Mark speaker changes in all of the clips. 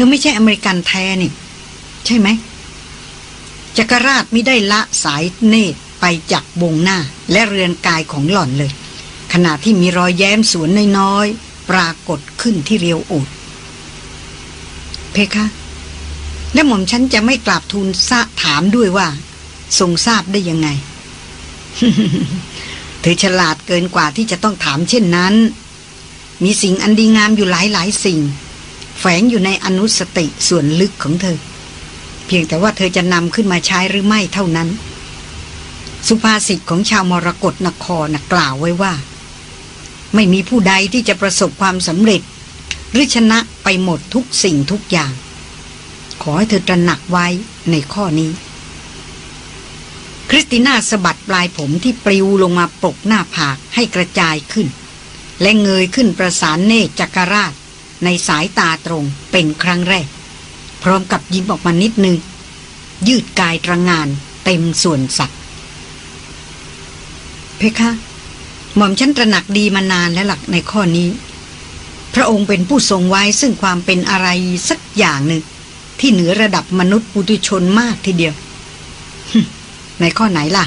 Speaker 1: ธอไม่ใช่อเมริกันแท้นี่ ใช่ไหมจักรราชไม่ได้ละสายเนตรไปจากวงหน้าและเรือนกายของหล่อนเลย ขณะที่มีรอยแย้มสวนน้อยๆ ปรากฏขึ้นที่เรียวอูดเพคะ และหม่อมฉันจะไม่กราบทูลซะถามด้วยว่า ทรงทราบได้ยังไง เธอฉลาดเกินกว่าที่จะต้องถามเช่นนั้น มีสิ่งอันดีงามอยู่หลายหลายสิ่ง แฝงอยู่ในอนุสติส่วนลึกของเธอ เพียงแต่ว่าเธอจะนำขึ้นมาใช้หรือไม่เท่านั้น สุภาษิตของชาวมรกรนครนะกล่าวไว้ว่า ไม่มีผู้ใดที่จะประสบความสำเร็จ หรือชนะไปหมดทุกสิ่งทุกอย่าง ขอให้เธอตระหนักไว้ในข้อนี้ คริสติน่าสะบัดปลายผมที่ปลิวลงมาปกหน้าผากให้กระจายขึ้น และเงยขึ้นประสานเนตรจักรราช ในสายตาตรงเป็นครั้งแรก พร้อมกับยิ้มออกมานิดนึง ยืดกายตระงานเต็มส่วนสัตว์เพคะ หม่อมฉันตระหนักดีมานานแล้วหลักในข้อนี้ พระองค์เป็นผู้ทรงไว้ซึ่งความเป็นอะไรสักอย่างหนึ่ง ที่เหนือระดับมนุษย์ปุถุชนมากทีเดียว ในข้อไหนล่ะ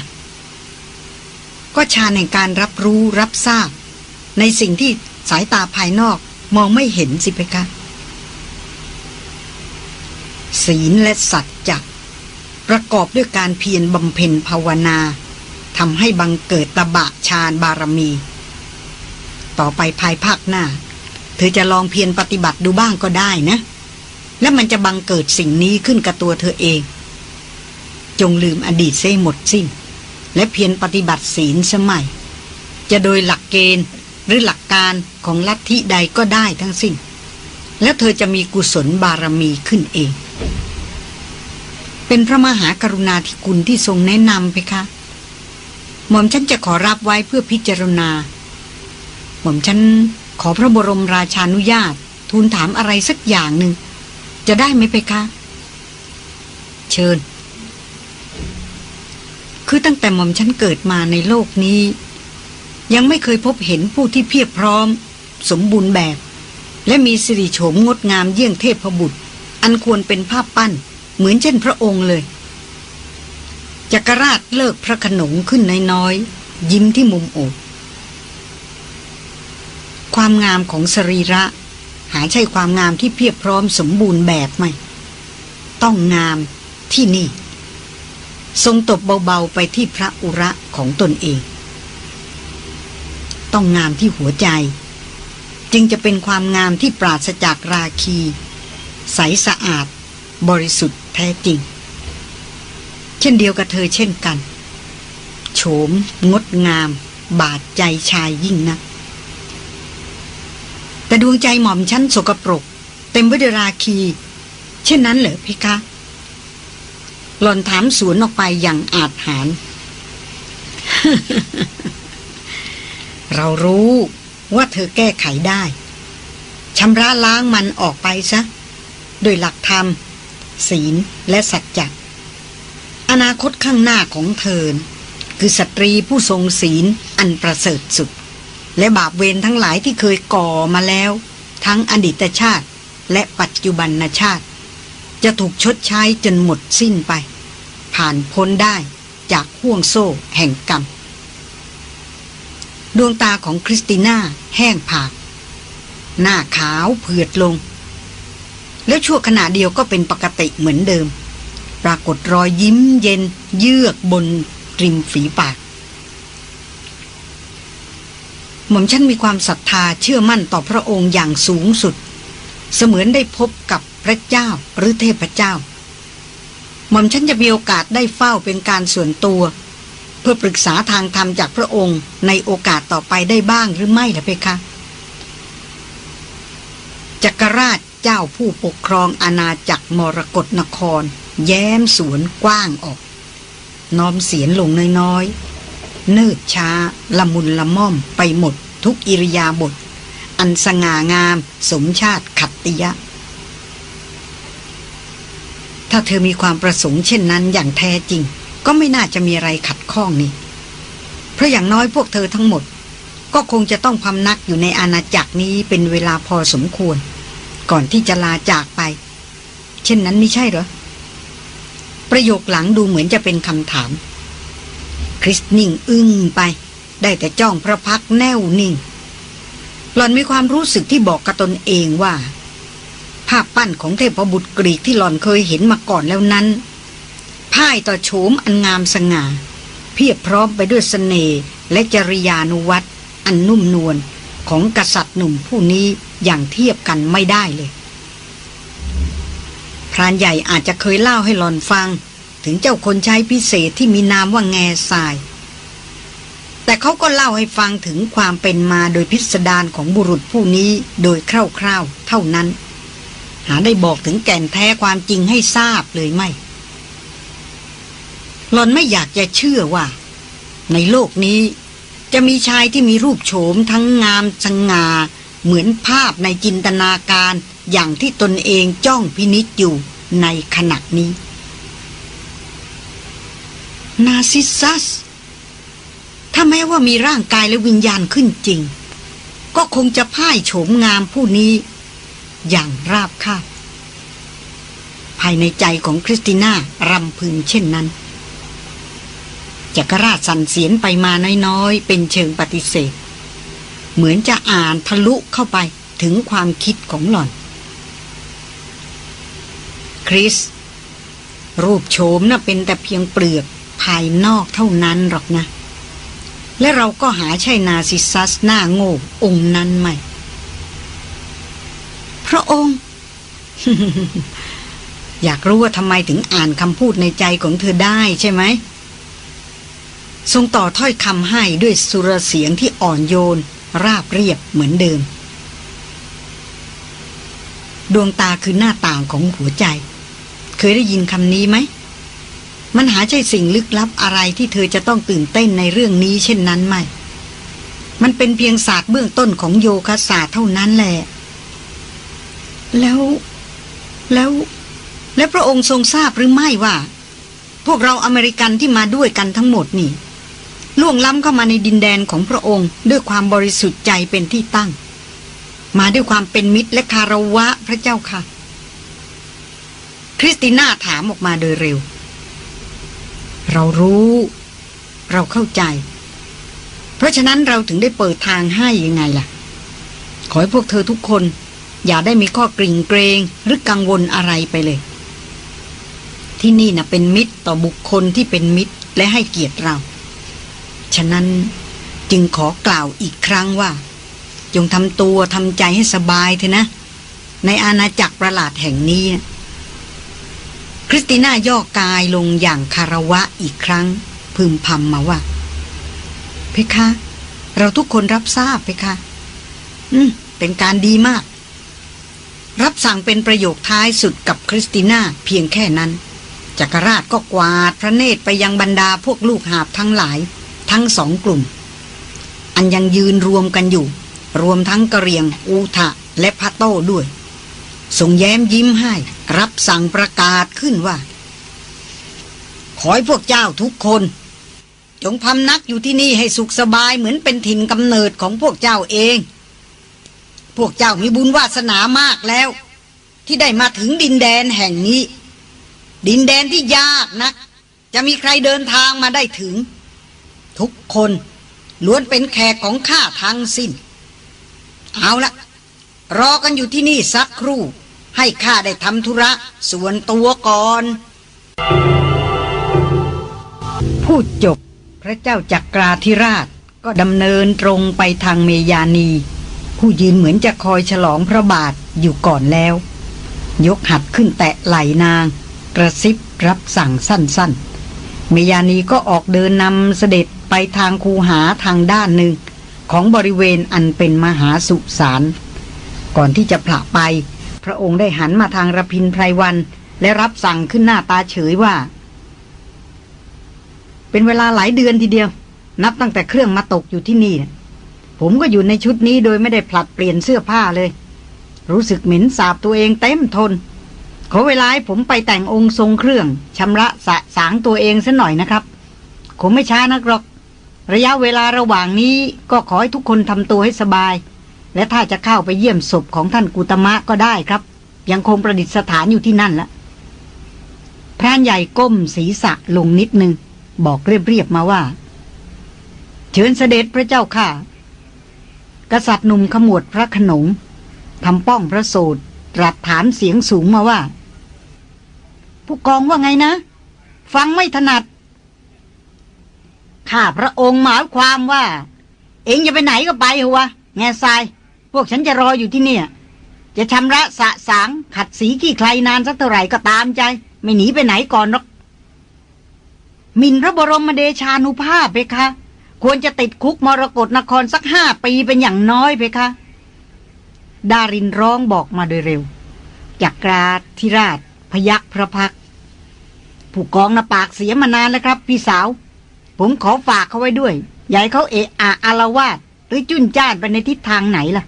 Speaker 1: ก็ชาแห่งการรับรู้รับทราบ ในสิ่งที่สายตาภายนอก มองไม่เห็นสิเพคะศีลและสัจจะประกอบด้วยการเพียรบำเพ็ญภาวนาทำให้บังเกิดตบะฌานบารมี ต่อไปภายภาคหน้า เธอจะลองเพียรปฏิบัติดูบ้างก็ได้นะ และมันจะบังเกิดสิ่งนี้ขึ้นกับตัวเธอเอง จงลืมอดีตเส้หมดสิ้น และเพียรปฏิบัติศีลสมัย จะโดยหลักเกณฑ์ รือหลักการของลัทธิใดก็ได้ทั้งสิ้น แล้วเธอจะมีกุศลบารมีขึ้นเอง เป็นพระมหากรุณาธิคุณที่ทรงแนะนำไปคะ หม่อมฉันจะขอรับไว้เพื่อพิจารณา หม่อมฉันขอพระบรมราชานุญาต ทูลถามอะไรสักอย่างหนึ่ง จะได้ไหมไปคะ เชิญ คือตั้งแต่หม่อมฉันเกิดมาในโลกนี้ ยังไม่เคยพบเห็นผู้ที่เพียบพร้อม สมบูรณ์แบบ และมีสิริโฉมงดงามเยี่ยงเทพบุตร อันควรเป็นภาพปั้น เหมือนเช่นพระองค์เลย จักรราชเลิกพระขนงขึ้นน้อยๆยิ้มที่มุมอกความงามของสรีระ หาใช่ความงามที่เพียบพร้อมสมบูรณ์แบบไหม ต้องงามที่นี่ ทรงตบเบาๆไปที่พระอุระของตนเอง ต้องงามที่หัวใจ จึงจะเป็นความงามที่ปราศจากราคี ใสสะอาด บริสุทธิ์แท้จริง เช่นเดียวกับเธอเช่นกัน โฉม งดงาม บาดใจชายยิ่งนัก แต่ดวงใจหม่อมชั้นสกปรก เต็มไปด้วยราคี เช่นนั้นเหรอพี่คะหล่อนถามสวนออกไปอย่างอาจหาร เรารู้ว่าเธอแก้ไขได้ชำระล้างมันออกไปซะ โดยหลักธรรม ศีลและสัจจะอนาคตข้างหน้าของเธอ คือสตรีผู้ทรงศีลอันประเสริฐสุด และบาปเวรทั้งหลายที่เคยก่อมาแล้ว ทั้งอดีตชาติและปัจจุบันชาติ จะถูกชดใช้จนหมดสิ้นไป ผ่านพ้นได้จากห่วงโซ่แห่งกรรม ดวงตาของคริสติน่าแห้งผาก หน้าขาวเผือดลง แล้วชั่วขณะเดียวก็เป็นปกติเหมือนเดิม ปรากฏรอยยิ้มเย็น เยือกบนริมฝีปาก หม่อมฉันมีความศรัทธาเชื่อมั่นต่อพระองค์อย่างสูงสุด เสมือนได้พบกับพระเจ้าหรือเทพเจ้า หม่อมฉันจะมีโอกาสได้เฝ้าเป็นการส่วนตัว เพื่อปรึกษาทางธรรมจากพระองค์ในโอกาสต่อไปได้บ้างหรือไม่ล่ะเพคะจักรราชเจ้าผู้ปกครองอาณาจักรมรกรนคร แย้มสวนกว้างออก น้อมเสียนลงน้อยๆ เนิดช้า ละมุนละม่อมไปหมด ทุกอิริยาบถอันสง่างาม สมชาติขัตติยะ ถ้าเธอมีความประสงค์เช่นนั้นอย่างแท้จริง ก็ไม่น่าจะมีอะไรขัดข้องนี่ เพราะอย่างน้อยพวกเธอทั้งหมด ก็คงจะต้องพำนักอยู่ในอาณาจักรนี้เป็นเวลาพอสมควร ก่อนที่จะลาจากไป เช่นนั้นไม่ใช่เหรอ ประโยคหลังดูเหมือนจะเป็นคำถาม คริสนิ่งอึ้งไป ได้แต่จ้องพระพักแน่วนิ่ง หล่อนมีความรู้สึกที่บอกกับตนเองว่า ภาพปั้นของเทพบุตรกรีกที่หล่อนเคยเห็นมาก่อนแล้วนั้น พ่ายต่อโฉมอันงามสง่า เพียบพร้อมไปด้วยสเสน่ห์และจริยานุวัตอันนุ่มนวลของกษัตริย์หนุ่มผู้นี้อย่างเทียบกันไม่ได้เลย พรานใหญ่อาจจะเคยเล่าให้หลอนฟัง ถึงเจ้าคนใช้พิเศษที่มีนามว่าแง่ทราย แต่เขาก็เล่าให้ฟังถึงความเป็นมาโดยพิสดารของบุรุษผู้นี้โดยคร่าวๆเท่านั้น หาได้บอกถึงแก่นแท้ความจริงให้ทราบเลยไม่ หลอนไม่อยากจะเชื่อว่า ในโลกนี้จะมีชายที่มีรูปโฉมทั้งงามสง่าเหมือนภาพในจินตนาการอย่างที่ตนเองจ้องพินิจอยู่ในขณะนี้ นาซิซัส ถ้าแม้ว่ามีร่างกายและวิญญาณขึ้นจริง ก็คงจะพ่ายโฉมงามผู้นี้ อย่างราบคาบภายในใจของคริสติน่ารำพึงเช่นนั้น จักรราชสันเสียนไปมาน้อยๆ เป็นเชิงปฏิเสธ เหมือนจะอ่านทะลุเข้าไปถึงความคิดของหล่อน คริส รูปโฉมน่ะเป็นแต่เพียงเปลือกภายนอกเท่านั้นหรอกนะ และเราก็หาใช่นาซิซัสหน้าโง่องค์นั้นไหมพระองค์อยากรู้ว่าทำไมถึงอ่านคำพูดในใจของเธอได้ใช่ไหม ทรงต่อถ้อยคำให้ด้วยสุรเสียงที่อ่อนโยน ราบเรียบเหมือนเดิม ดวงตาคือหน้าต่างของหัวใจ เคยได้ยินคำนี้ไหม มันหาใช่สิ่งลึกลับอะไรที่เธอจะต้องตื่นเต้นในเรื่องนี้เช่นนั้นไหม มันเป็นเพียงศาสตร์เบื้องต้นของโยคะศาสตร์เท่านั้นแหละ แล้ว แล้ว และพระองค์ทรงทราบหรือไม่ว่าพวกเราอเมริกันที่มาด้วยกันทั้งหมดนี่ ล่วงล้ำเข้ามาในดินแดนของพระองค์ ด้วยความบริสุทธิ์ใจเป็นที่ตั้ง มาด้วยความเป็นมิตรและคารวะพระเจ้าค่ะ คริสติน่าถามออกมาโดยเร็ว เรารู้ เราเข้าใจ เพราะฉะนั้นเราถึงได้เปิดทางให้ยังไงล่ะ ขอให้พวกเธอทุกคน อย่าได้มีข้อกริ่งเกรงหรือกังวลอะไรไปเลย ที่นี่นะเป็นมิตรต่อบุคคลที่เป็นมิตรและให้เกียรติเรา ฉะนั้นจึงขอกล่าวอีกครั้งว่า จงทำตัวทำใจให้สบายเถอะนะ ในอาณาจักรประหลาดแห่งนี้ คริสติน่าย่อกายลงอย่างคารวะอีกครั้ง พึมพำมาว่า เพคะ เราทุกคนรับทราบเพคะ อืม เป็นการดีมาก รับสั่งเป็นประโยคท้ายสุดกับคริสติน่าเพียงแค่นั้นจักรราชก็กวาดพระเนตรไปยังบรรดาพวกลูกหาบทั้งหลาย ทั้งสองกลุ่ม อันยังยืนรวมกันอยู่ รวมทั้งกระเรียง อูทะและพะโต้ด้วยส่งแย้มยิ้มให้ รับสั่งประกาศขึ้นว่า ขอให้พวกเจ้าทุกคน จงพำนักอยู่ที่นี่ให้สุขสบายเหมือนเป็นถิ่นกำเนิดของพวกเจ้าเอง พวกเจ้ามีบุญวาสนามากแล้ว ที่ได้มาถึงดินแดนแห่งนี้ ดินแดนที่ยากนัก จะมีใครเดินทางมาได้ถึง ทุกคนล้วนเป็นแขกของข้าทั้งสิ้น เอาละรอกันอยู่ที่นี่สักครู่ ให้ข้าได้ทำธุระส่วนตัวก่อน พูดจบพระเจ้าจักราธิราชก็ดำเนินตรงไปทางเมยานี ผู้ยืนเหมือนจะคอยฉลองพระบาทอยู่ก่อนแล้ว ยกหัดขึ้นแตะไหลนาง กระซิบรับสั่งสั้นๆ เมยานีก็ออกเดินนำเสด็จ ไปทางคูหาทางด้านหนึ่ง ของบริเวณอันเป็นมหาสุสานก่อนที่จะผละไป พระองค์ได้หันมาทางระพินไพรวัน และรับสั่งขึ้นหน้าตาเฉยว่า เป็นเวลาหลายเดือนทีเดียว นับตั้งแต่เครื่องมาตกอยู่ที่นี่ ผมก็อยู่ในชุดนี้โดยไม่ได้ผลัดเปลี่ยนเสื้อผ้าเลย รู้สึกเหม็นสาบตัวเองเต็มทน ขอเวลาให้ผมไปแต่งองค์ทรงเครื่องชำระสะสางตัวเองสัหน่อยนะครับ คงไม่ช้านักหรอก ระยะเวลาระหว่างนี้ก็ขอให้ทุกคนทำตัวให้สบาย และถ้าจะเข้าไปเยี่ยมศพของท่านกุตมะก็ได้ครับ ยังคงประดิษฐานอยู่ที่นั่นละพรานใหญ่ก้มศีรษะลงนิดนึง บอกเรียบๆมาว่า เชิญเสด็จพระเจ้าค่ะ กษัตริย์หนุ่มขมวดพระขนงทำป้องพระโสดตรัสถามเสียงสูงมาว่า ผู้กองว่าไงนะ ฟังไม่ถนัด ข้าพระองค์หมายความว่า เองจะไปไหนก็ไปหัวแง่ทราย พวกฉันจะรออยู่ที่เนี่ย จะชำระสะสางขัดสีขี้ใครนานสักเท่าไหร่ก็ตามใจ ไม่หนีไปไหนก่อนหรอกมินพระบรมเดชานุภาพเพคะ ควรจะติดคุกมรกรนครสักห้าปีเป็นอย่างน้อยเพคะ ดารินร้องบอกมาโดยเร็วจากกราธิราช พยักพระพัก ผู้กองนะปากเสียมานานแล้วครับ พี่สาว ผมขอฝากเขาไว้ด้วยอย่าให้เขาเอะอะอารวาสหรือจุนจ้านไปในทิศทางไหนล่ะ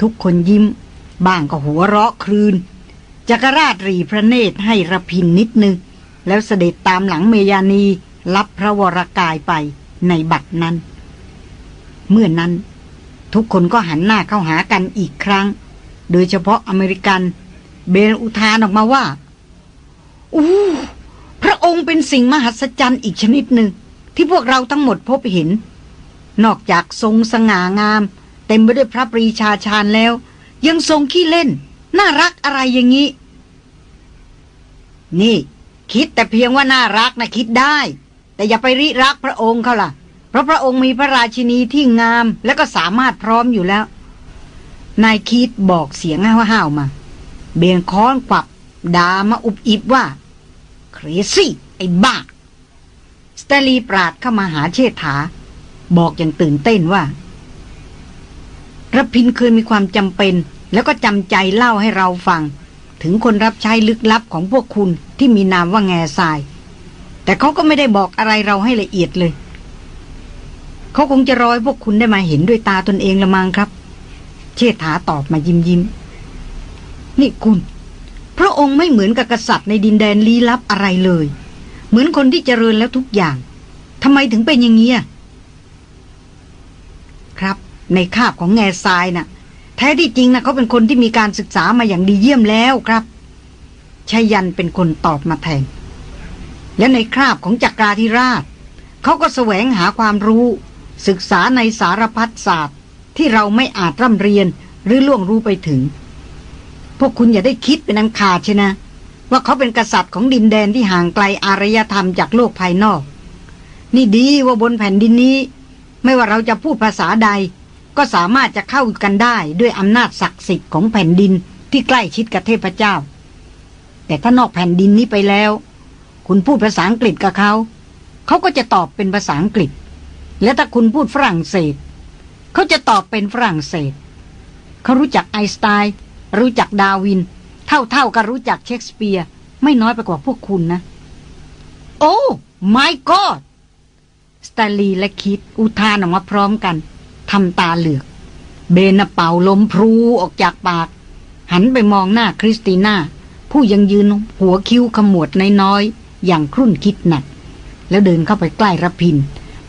Speaker 1: ทุกคนยิ้ม บ้างก็หัวเราะครืนจักรราชรีพระเนตรให้ระพินนิดนึง แล้วเสด็จตามหลังเมยานีรับพระวรากายไปในบัดนั้น เมื่อนนั้น ทุกคนก็หันหน้าเข้าหากันอีกครั้ง โดยเฉพาะอเมริกัน เบนอุทานออกมาว่า อู้ พระองค์เป็นสิ่งมหัศจรรย์อีกชนิดหนึ่ง ที่พวกเราทั้งหมดพบเห็น นอกจากทรงสง่างาม เต็มไปด้วยพระปรีชาชาญแล้ว ยังทรงขี้เล่น น่ารักอะไรอย่างนี้ นี่ คิดแต่เพียงว่าน่ารักนะคิดได้ แต่อย่าไปริรักพระองค์เขาล่ะ เพราะพระองค์มีพระราชินีที่งามและก็สามารถพร้อมอยู่แล้ว นายคิดบอกเสียงห้าวๆมา เบียงค้อนกวับดามาอุบอิบว่า ครซี่ ไอ้บ้า สเตลีปราดเข้ามาหาเชษฐา บอกอย่างตื่นเต้นว่ารพินเคยมีความจำเป็น แล้วก็จำใจเล่าให้เราฟัง ถึงคนรับใช้ลึกลับของพวกคุณที่มีนามว่าแง่ทราย แต่เขาก็ไม่ได้บอกอะไรเราให้ละเอียดเลย เขาคงจะรอให้พวกคุณได้มาเห็นด้วยตาตนเองละมังครับ เชษฐาตอบมายิ้มยิ้มนี่คุณ พระองค์ไม่เหมือนกับกษัตริย์ในดินแดนลี้ลับอะไรเลย เหมือนคนที่เจริญแล้วทุกอย่างทำไมถึงเป็นอย่างนี้ครับ ในคาบของแง่ทรายนะ่ะ แท้ที่จริงนะเขาเป็นคนที่มีการศึกษามาอย่างดีเยี่ยมแล้วครับชายันเป็นคนตอบมาแทน และในคราบของจักราธิราช เขาก็แสวงหาความรู้ ศึกษาในสารพัดศาสตร์ ที่เราไม่อาจร่ำเรียนหรือล่วงรู้ไปถึง พวกคุณอย่าได้คิดเป็นอันขาดใช่นะ ว่าเขาเป็นกษัตริย์ของดินแดนที่ห่างไกลอารยธรรมจากโลกภายนอก นี่ดีว่าบนแผ่นดินนี้ ไม่ว่าเราจะพูดภาษาใด ก็สามารถจะเข้ากันได้ด้วยอำนาจศักดิ์สิทธิ์ของแผ่นดินที่ใกล้ชิดกับเทพเจ้า แต่ถ้านอกแผ่นดินนี้ไปแล้ว คุณพูดภาษาอังกฤษกับเขาเขาก็จะตอบเป็นภาษาอังกฤษ และถ้าคุณพูดฝรั่งเศส เขาจะตอบเป็นฝรั่งเศส เขารู้จักไอสไตน์ รู้จักดาวิน เท่าๆกับรู้จักเชคสเปียร์ ไม่น้อยไปกว่าพวกคุณนะ โอ้ my god สตาลีและคิดอุทานออกมาพร้อมกันทำตาเหลือก เบนเป่าลมพลูออกจากปาก หันไปมองหน้าคริสติน่า ผู้ยังยืนหัวคิ้วขมวดน้อยๆอย่างครุ่นคิดหนัก แล้วเดินเข้าไปใกล้ระพิน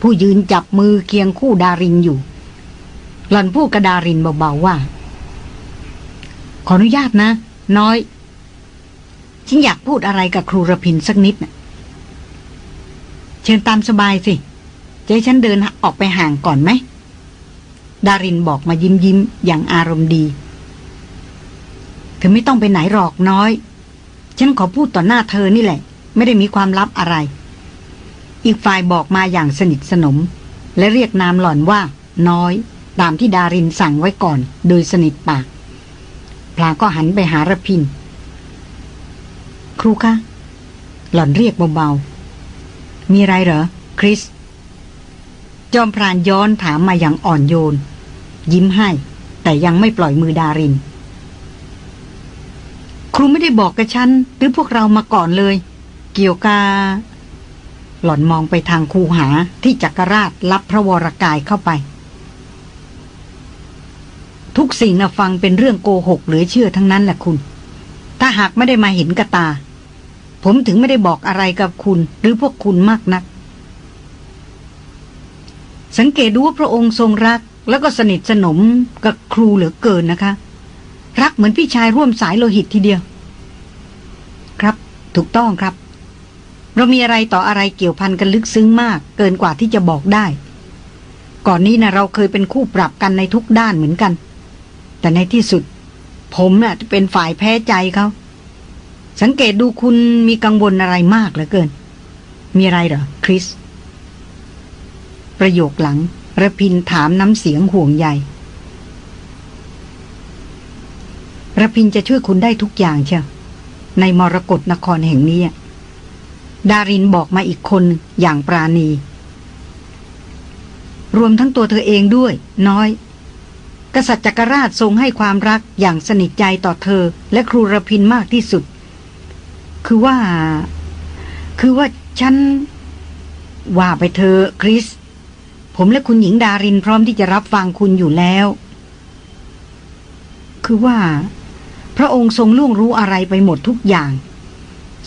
Speaker 1: ผู้ยืนจับมือเคียงคู่ดารินอยู่ หล่อนพูดกระดารินเบาๆว่า ขออนุญาตนะ น้อย ฉันอยากพูดอะไรกับครูระพินสักนิดนะเชิญตามสบายสิจะให้ฉันเดินออกไปห่างก่อนไหม ดารินบอกมายิ้มยิ้มอย่างอารมณ์ดี เธอไม่ต้องไปไหนหรอกน้อย ฉันขอพูดต่อหน้าเธอนี่แหละ ไม่ได้มีความลับอะไร อีกฝ่ายบอกมาอย่างสนิทสนม และเรียกนามหล่อนว่า น้อย ตามที่ดารินสั่งไว้ก่อน โดยสนิทปาก พลางก็หันไปหาระพิน ครูคะ หล่อนเรียกเบาๆ มีไรเหรอ คริส จอมพรานย้อนถามมาอย่างอ่อนโยน ยิ้มให้ แต่ยังไม่ปล่อยมือดาริน ครูไม่ได้บอกกับฉัน หรือพวกเรามาก่อนเลย เกี่ยวกับหล่อนมองไปทางคูหาที่จักรราชรับพระวรากายเข้าไป ทุกสิ่งนะฟังเป็นเรื่องโกหกหลือเชื่อทั้งนั้นแหละคุณ ถ้าหากไม่ได้มาเห็นกับตา ผมถึงไม่ได้บอกอะไรกับคุณ หรือพวกคุณมากนัก สังเกตดูว่าพระองค์ทรงรัก แล้วก็สนิทสนมกับครูเหลือเกินนะคะ รักเหมือนพี่ชายร่วมสายโลหิตทีเดียว ครับ ถูกต้องครับ เรามีอะไรต่ออะไรเกี่ยวพันกันลึกซึ้งมาก เกินกว่าที่จะบอกได้ ก่อนนี้นะเราเคยเป็นคู่ปรับกันในทุกด้านเหมือนกัน แต่ในที่สุด ผมน่ะจะเป็นฝ่ายแพ้ใจเขา สังเกตดูคุณมีกังวลอะไรมากเหลือเกิน มีอะไรเหรอ คริส ประโยคหลังระพินถามน้ำเสียงห่วงใยระพินจะช่วยคุณได้ทุกอย่างเชียวในมรกรนครแห่งนี้ ดารินบอกมาอีกคนอย่างปราณี รวมทั้งตัวเธอเองด้วย น้อย กษัตริย์จักรราชทรงให้ความรักอย่างสนิทใจต่อเธอ และครูระพินมากที่สุด คือว่า คือว่าฉัน ว่าไปเธอคริส ผมและคุณหญิงดารินพร้อมที่จะรับฟังคุณอยู่แล้ว คือว่า พระองค์ทรงล่วงรู้อะไรไปหมดทุกอย่าง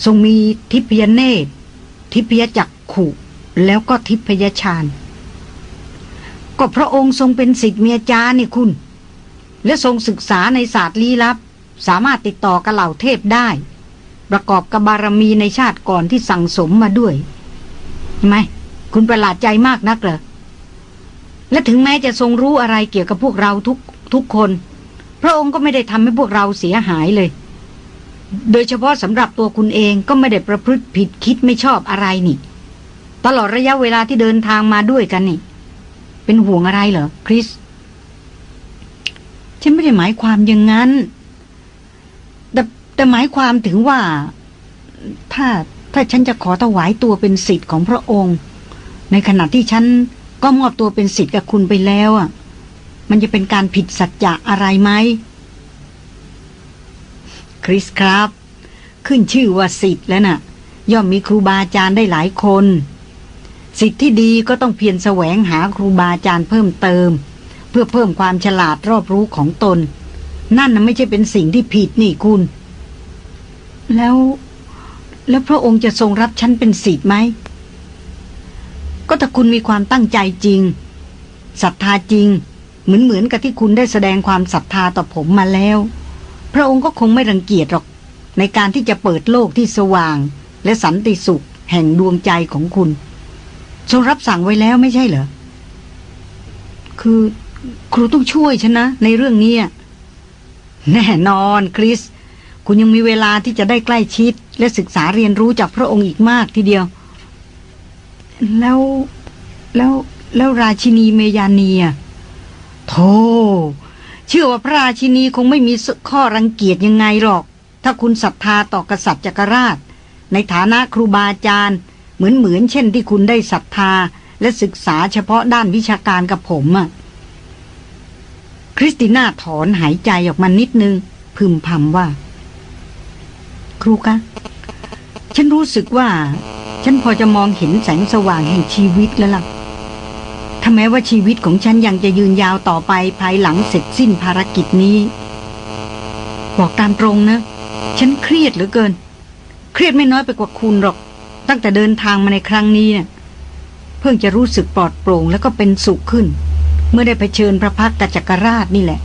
Speaker 1: ทรงมีทิพยเนตรทิพยจักขุ แล้วก็ทิพยชาญ ก็พระองค์ทรงเป็นสิทธิเมียจานี่คุณ และทรงศึกษาในศาสตร์ลี้ลับ สามารถติดต่อกับเหล่าเทพได้ ประกอบกับบารมีในชาติก่อนที่สั่งสมมาด้วยทำไมคุณประหลาดใจมากนักเหรอและถึงแม้จะทรงรู้อะไรเกี่ยวกับพวกเราทุกทุกคน พระองค์ก็ไม่ได้ทำให้พวกเราเสียหายเลย โดยเฉพาะสำหรับตัวคุณเองก็ไม่ได้ประพฤติผิดคิดไม่ชอบอะไรนี่ ตลอดระยะเวลาที่เดินทางมาด้วยกันนี่ เป็นห่วงอะไรเหรอคริส ฉันไม่ได้หมายความอย่างนั้น แต่แต่หมายความถึงว่า ถ้าถ้าฉันจะขอถวายตัวเป็นสิทธิ์ของพระองค์ ในขณะที่ฉันก็มอบตัวเป็นสิทธิ์กับคุณไปแล้วอะ มันจะเป็นการผิดสัจจะอะไรไหมคริสครับ ขึ้นชื่อว่าสิทธิ์แล้วนะ่ะ ย่อมมีครูบาอาจารย์ได้หลายคน สิทธิ์ที่ดีก็ต้องเพียรแสวงหาครูบาอาจารย์เพิ่มเติม เพื่อเพิ่มความฉลาดรอบรู้ของตน นั่นนะไม่ใช่เป็นสิ่งที่ผิดนี่คุณ แล้ว แล้วพระองค์จะทรงรับฉันเป็นสิทธิ์ไหม ก็ถ้าคุณมีความตั้งใจจริงศรัทธาจริง เหมือนเหมือนกับที่คุณได้แสดงความศรัทธาต่อผมมาแล้ว พระองค์ก็คงไม่รังเกียจหรอก ในการที่จะเปิดโลกที่สว่าง และสันติสุขแห่งดวงใจของคุณ ทรงรับสั่งไว้แล้วไม่ใช่เหรอ คือครูต้องช่วยฉันนะ ในเรื่องนี้แน่นอนคริส คุณยังมีเวลาที่จะได้ใกล้ชิด และศึกษาเรียนรู้จากพระองค์อีกมากทีเดียว แล้วแล้วแล้วราชินีเมยานีอะโธ่เชื่อว่าพระราชินีคงไม่มีข้อรังเกียจยังไงหรอก ถ้าคุณศรัทธาต่อกษัตริย์จักรราช ในฐานะครูบาอาจารย์ มือนเหมือนเช่นที่คุณได้ศรัทธา และศึกษาเฉพาะด้านวิชาการกับผมอะคริสติน่าถอนหายใจออกมานิดนึง พึมพำว่า ครูคะฉันรู้สึกว่า ฉันพอจะมองเห็นแสงสว่างแห่งชีวิตแล้วล่ะถ้าแม้ว่าชีวิตของฉันยังจะยืนยาวต่อไปภายหลังเสร็จสิ้นภารกิจนี้ บอกตามตรงนะ ฉันเครียดเหลือเกิน เครียดไม่น้อยไปกว่าคุณหรอก ตั้งแต่เดินทางมาในครั้งนี้เนี่ยเพิ่งจะรู้สึกปลอดโปร่งแล้วก็เป็นสุขขึ้น เมื่อได้เผชิญพระพักตจักรราชนี่แหละ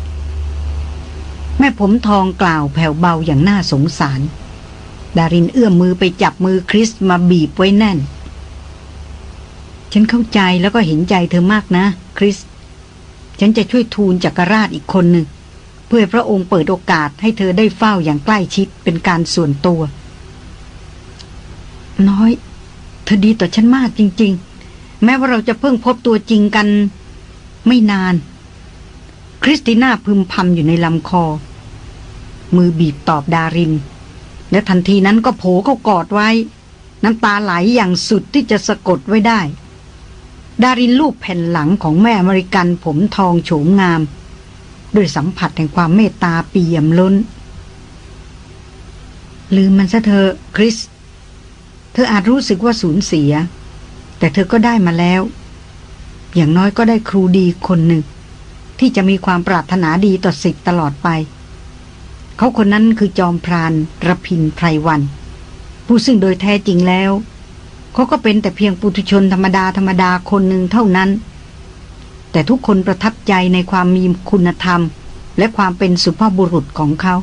Speaker 1: แม่ผมทองกล่าวแผ่วเบาอย่างน่าสงสาร ดารินเอื้อมมือไปจับมือคริสมาบีบไว้แน่น ฉันเข้าใจแล้วก็เห็นใจเธอมากนะ คริส ฉันจะช่วยทูลจักรราชอีกคนหนึ่งเพื่อพระองค์เปิดโอกาสให้เธอได้เฝ้าอย่างใกล้ชิดเป็นการส่วนตัว น้อย เธอดีต่อฉันมากจริง ๆ แม้ว่าเราจะเพิ่งพบตัวจริงกัน ไม่นาน คริสติน่าพึมพำอยู่ในลำคอ มือบีบตอบดาริน และทันทีนั้นก็โผล่เข้ากอดไว้ น้ำตาไหลอย่างสุดที่จะสะกดไว้ได้ ดารินลูบแผ่นหลังของแม่อเมริกันผมทองโฉมงาม ด้วยสัมผัสแห่งความเมตตาเปี่ยมล้น ลืมมันซะเธอคริส ธออาจรู้สึกว่าสูญเสีย แต่เธอก็ได้มาแล้ว อย่างน้อยก็ได้ครูดีคนหนึ่ง ที่จะมีความปรารถนาดีต่อสิทธิ์ตลอดไป เขาคนนั้นคือจอมพรานระพินไพรวัน ผู้ซึ่งโดยแท้จริงแล้ว เขาก็เป็นแต่เพียงปุถุชนธรรมดาธรรมดาคนหนึ่งเท่านั้น แต่ทุกคนประทับใจในความมีคุณธรรม และความเป็นสุภาพบุรุษของเขา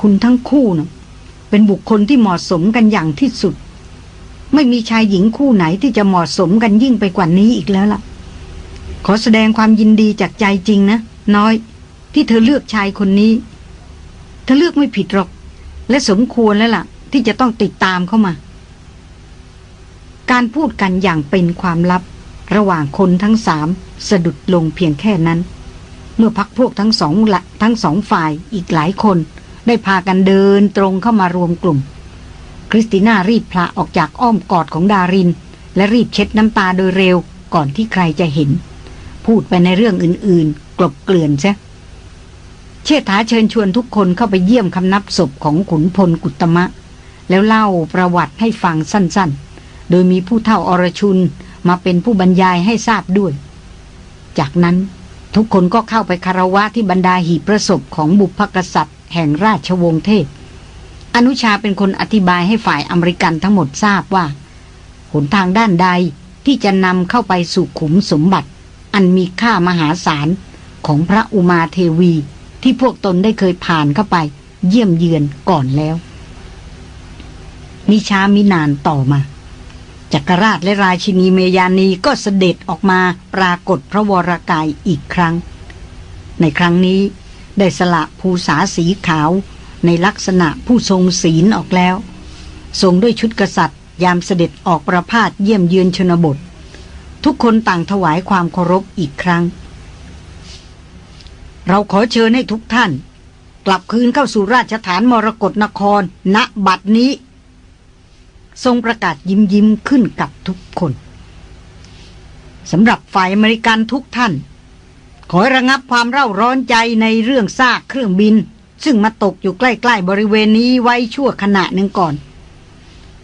Speaker 1: คุณทั้งคู่นะ เป็นบุคคลที่เหมาะสมกันอย่างที่สุด ไม่มีชายหญิงคู่ไหนที่จะเหมาะสมกันยิ่งไปกว่านี้อีกแล้วล่ะ ขอแสดงความยินดีจากใจจริงนะน้อย ที่เธอเลือกชายคนนี้ เธอเลือกไม่ผิดหรอก และสมควรแล้วล่ะ ที่จะต้องติดตามเข้ามา การพูดกันอย่างเป็นความลับ ระหว่างคนทั้งสามสะดุดลงเพียงแค่นั้น เมื่อพักพวกทั้งสองละทั้งสองฝ่ายอีกหลายคน ได้พากันเดินตรงเข้ามารวมกลุ่ม คริสติน่ารีบพละออกจากอ้อมกอดของดาริน และรีบเช็ดน้ำตาโดยเร็วก่อนที่ใครจะเห็น พูดไปในเรื่องอื่นๆ กลบเกลื่อนซะเชษฐาเชิญชวนทุกคนเข้าไปเยี่ยมคำนับศพของขุนพลกุตมะ แล้วเล่าประวัติให้ฟังสั้นๆ โดยมีผู้เฒ่าอรชุนมาเป็นผู้บรรยายให้ทราบด้วย จากนั้นทุกคนก็เข้าไปคารวะที่บรรดาหีประสบของบุพกษัตริย์ แห่งราชวงศ์เทพ อนุชาเป็นคนอธิบายให้ฝ่ายอเมริกันทั้งหมดทราบว่าหนทางด้านใดที่จะนำเข้าไปสู่ขุมสมบัติ อันมีค่ามหาศาลของพระอุมาเทวีที่พวกตนได้เคยผ่านเข้าไป เยี่ยมเยือนก่อนแล้ว มิช้ามินานต่อมาจักรราชและราชินีเมยานีก็เสด็จออกมาปรากฏพระวรากายอีกครั้ง ในครั้งนี้ ได้สละภูษาสีขาวในลักษณะผู้ทรงศีลออกแล้ว ทรงด้วยชุดกษัตริย์ ยามเสด็จออกประพาสเยี่ยมเยือนชนบท ทุกคนต่างถวายความเคารพอีกครั้ง เราขอเชิญให้ทุกท่าน กลับคืนเข้าสู่ราชฐานมรกรนคร ณบัดนี้ ทรงประกาศยิ้มยิ้มขึ้นกับทุกคนสำหรับฝ่ายอเมริกันทุกท่าน ขอระงับความเร่าร้อนใจในเรื่องซากเครื่องบิน ซึ่งมาตกอยู่ใกล้ๆบริเวณนี้ไว้ชั่วขณะหนึ่งก่อน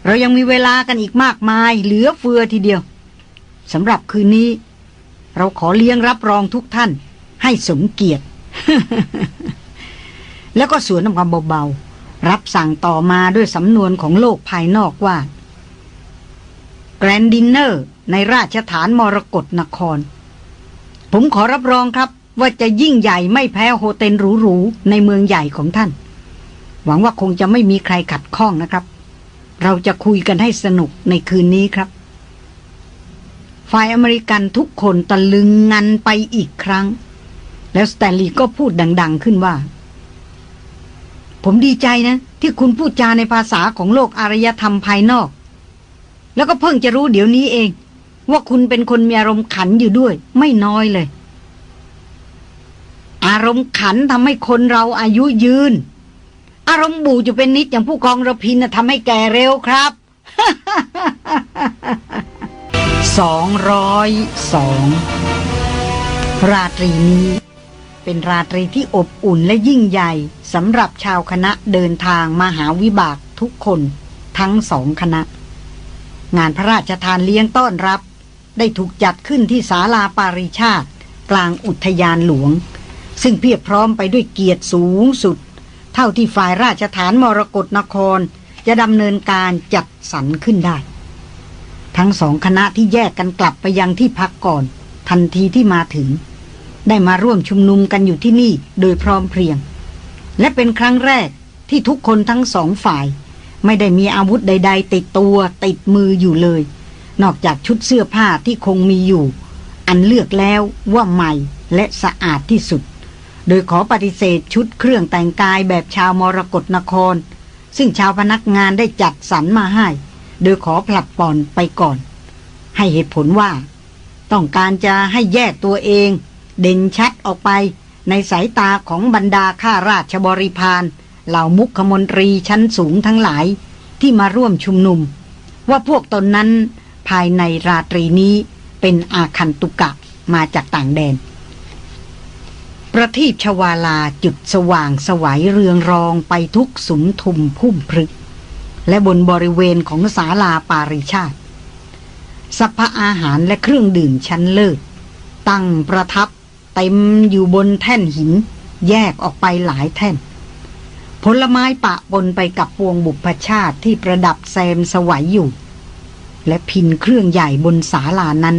Speaker 1: เรายังมีเวลากันอีกมากมายเหลือเฟือทีเดียวสำหรับคืนนี้ เราขอเลี้ยงรับรองทุกท่าน ให้สมเกียรติ แล้วก็สวนความเบาๆ รับสั่งต่อมาด้วยสำนวนของโลกภายนอกว่าแกรนดินเนอร์ในราชฐานมรกรนคร ผมขอรับรองครับ ว่าจะยิ่งใหญ่ไม่แพ้ hotel หรูๆในเมืองใหญ่ของท่าน หวังว่าคงจะไม่มีใครขัดข้องนะครับ เราจะคุยกันให้สนุกในคืนนี้ครับ ฝ่ายอเมริกันทุกคนตะลึงงันไปอีกครั้ง แล้วสแตนลีย์ก็พูดดัง ๆ ขึ้นว่า ผมดีใจนะ ที่คุณพูดจาในภาษาของโลกอารยธรรมภายนอก แล้วก็เพิ่งจะรู้เดี๋ยวนี้เอง ว่าคุณเป็นคนมีอารมณ์ขันอยู่ด้วย ไม่น้อยเลย อารมณ์ขันทำให้คนเราอายุยืน อารมณ์บูจะเป็นนิดอย่างผู้กองระพินทำให้แก่เร็วครับสองร้อยสองราตรีนี้ เป็นราตรีที่อบอุ่นและยิ่งใหญ่สำหรับชาวคณะเดินทางมาหาวิบากทุกคน ทั้งสองคณะ งานพระราชทานเลี้ยงต้อนรับ ได้ถูกจัดขึ้นที่ศาลาปาริชาติ กลางอุทยานหลวง ซึ่งเพียบพร้อมไปด้วยเกียรติสูงสุด เท่าที่ฝ่ายราชฐานมรกรนคร จะดำเนินการจัดสรรขึ้นได้ ทั้งสองคณะที่แยกกันกลับไปยังที่พักก่อน ทันทีที่มาถึง ได้มาร่วมชุมนุมกันอยู่ที่นี่โดยพร้อมเพรียง และเป็นครั้งแรกที่ทุกคนทั้งสองฝ่าย ไม่ได้มีอาวุธใด ๆ ติดตัวติดมืออยู่เลย นอกจากชุดเสื้อผ้าที่คงมีอยู่ อันเลือกแล้วว่าใหม่และสะอาดที่สุด โดยขอปฏิเสธชุดเครื่องแต่งกายแบบชาวมรกรนคร ซึ่งชาวพนักงานได้จัดสรรมาให้ โดยขอผลัดปอนไปก่อน ให้เหตุผลว่า ต้องการจะให้แยกตัวเอง เด่นชัดออกไปในสายตาของบรรดาข้าราชบริพารเหล่ามุขมนตรีชั้นสูงทั้งหลายที่มาร่วมชุมนุม ว่าพวกตนนั้น ภายในราตรีนี้เป็นอาคันตุกะมาจากต่างแดน ประทีปชวาลาจุดสว่างสวัยเรืองรองไปทุกสุมทุมพุ่มพรึก และบนบริเวณของศาลาปาริชาติสัพพอาหารและเครื่องดื่มชั้นเลิศตั้งประทับเต็มอยู่บนแท่นหิน แยกออกไปหลายแท่น ผลไม้ปะปนไปกับพวงบุพชาติที่ประดับแซมสวัยอยู่ และพินเครื่องใหญ่บนศาลานั้น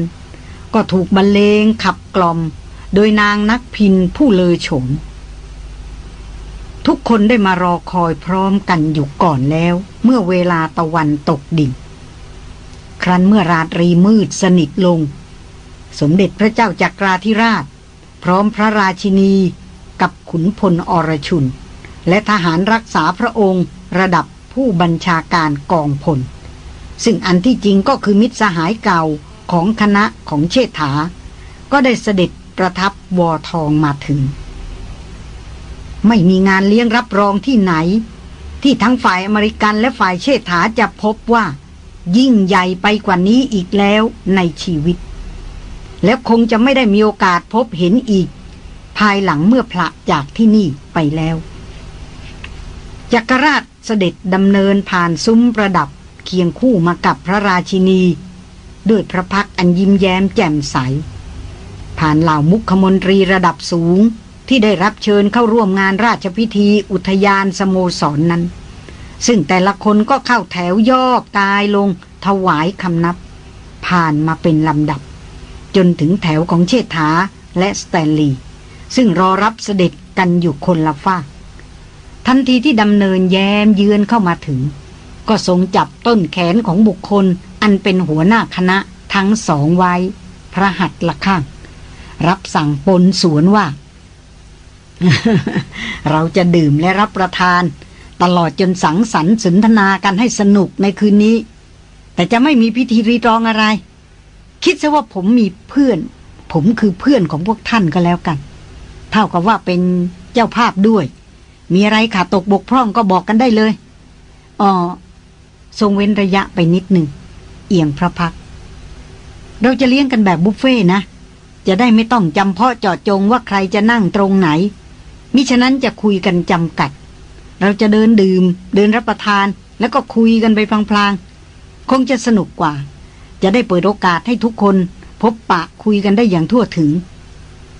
Speaker 1: ก็ถูกบรรเลงขับกลอม โดยนางนักพินผู้เลอโฉมทุกคนได้มารอคอยพร้อมกันอยู่ก่อนแล้ว เมื่อเวลาตะวันตกดินครั้นเมื่อราตรีมืดสนิทลง สมเด็จพระเจ้าจักราธิราช พร้อมพระราชินีกับขุนพลอรชุน และทหารรักษาพระองค์ระดับผู้บัญชาการกองพล ซึ่งอันที่จริงก็คือมิตรสหายเก่าของคณะของเชษฐา ก็ได้เสด็จประทับวอทองมาถึง ไม่มีงานเลี้ยงรับรองที่ไหน ที่ทั้งฝ่ายอเมริกันและฝ่ายเชษฐาจะพบว่า ยิ่งใหญ่ไปกว่านี้อีกแล้วในชีวิต แล้วคงจะไม่ได้มีโอกาสพบเห็นอีก ภายหลังเมื่อพระจากที่นี่ไปแล้วจักรราชเสด็จดำเนินผ่านซุ้มประดับ คียงคู่มากับพระราชินี ด้วยพระพักอันยิ้มแย้มแจ่มใส ผ่านเหล่ามุขมนตรีระดับสูงที่ได้รับเชิญเข้าร่วมงานราชพิธีอุทยานสโมสรนนั้น ซึ่งแต่ละคนก็เข้าแถวย่อกายลงถวายคำนับ ผ่านมาเป็นลำดับ จนถึงแถวของเชษฐาและสแตนลีย์ซึ่งรอรับเสด็จกันอยู่คนละฝ้าทันทีที่ดำเนินแย้มเยือนเข้ามาถึง ก็ทรงจับต้นแขนของบุคคลอันเป็นหัวหน้าคณะทั้งสองไว้ พระหัตถ์ละข้าง รับสั่งปนสวนว่า เราจะดื่มและรับประทาน ตลอดจนสังสรรค์สนทนากันให้สนุกในคืนนี้ แต่จะไม่มีพิธีรีตรองอะไร คิดซะว่าผมมีเพื่อน ผมคือเพื่อนของพวกท่านก็แล้วกัน เท่ากับว่าเป็นเจ้าภาพด้วย มีอะไรขาดตกบกพร่องก็บอกกันได้เลยอ๋อ ทรงเว้นระยะไปนิดหนึ่ง เอียงพระพัก เราจะเลี้ยงกันแบบบุฟเฟ่นะ จะได้ไม่ต้องจำเพาะเจาะจงว่าใครจะนั่งตรงไหน มิฉะนั้นจะคุยกันจำกัด เราจะเดินดื่ม เดินรับประทานแล้วก็คุยกันไปพลางๆ คงจะสนุกกว่า จะได้เปิดโอกาสให้ทุกคน พบปะคุยกันได้อย่างทั่วถึง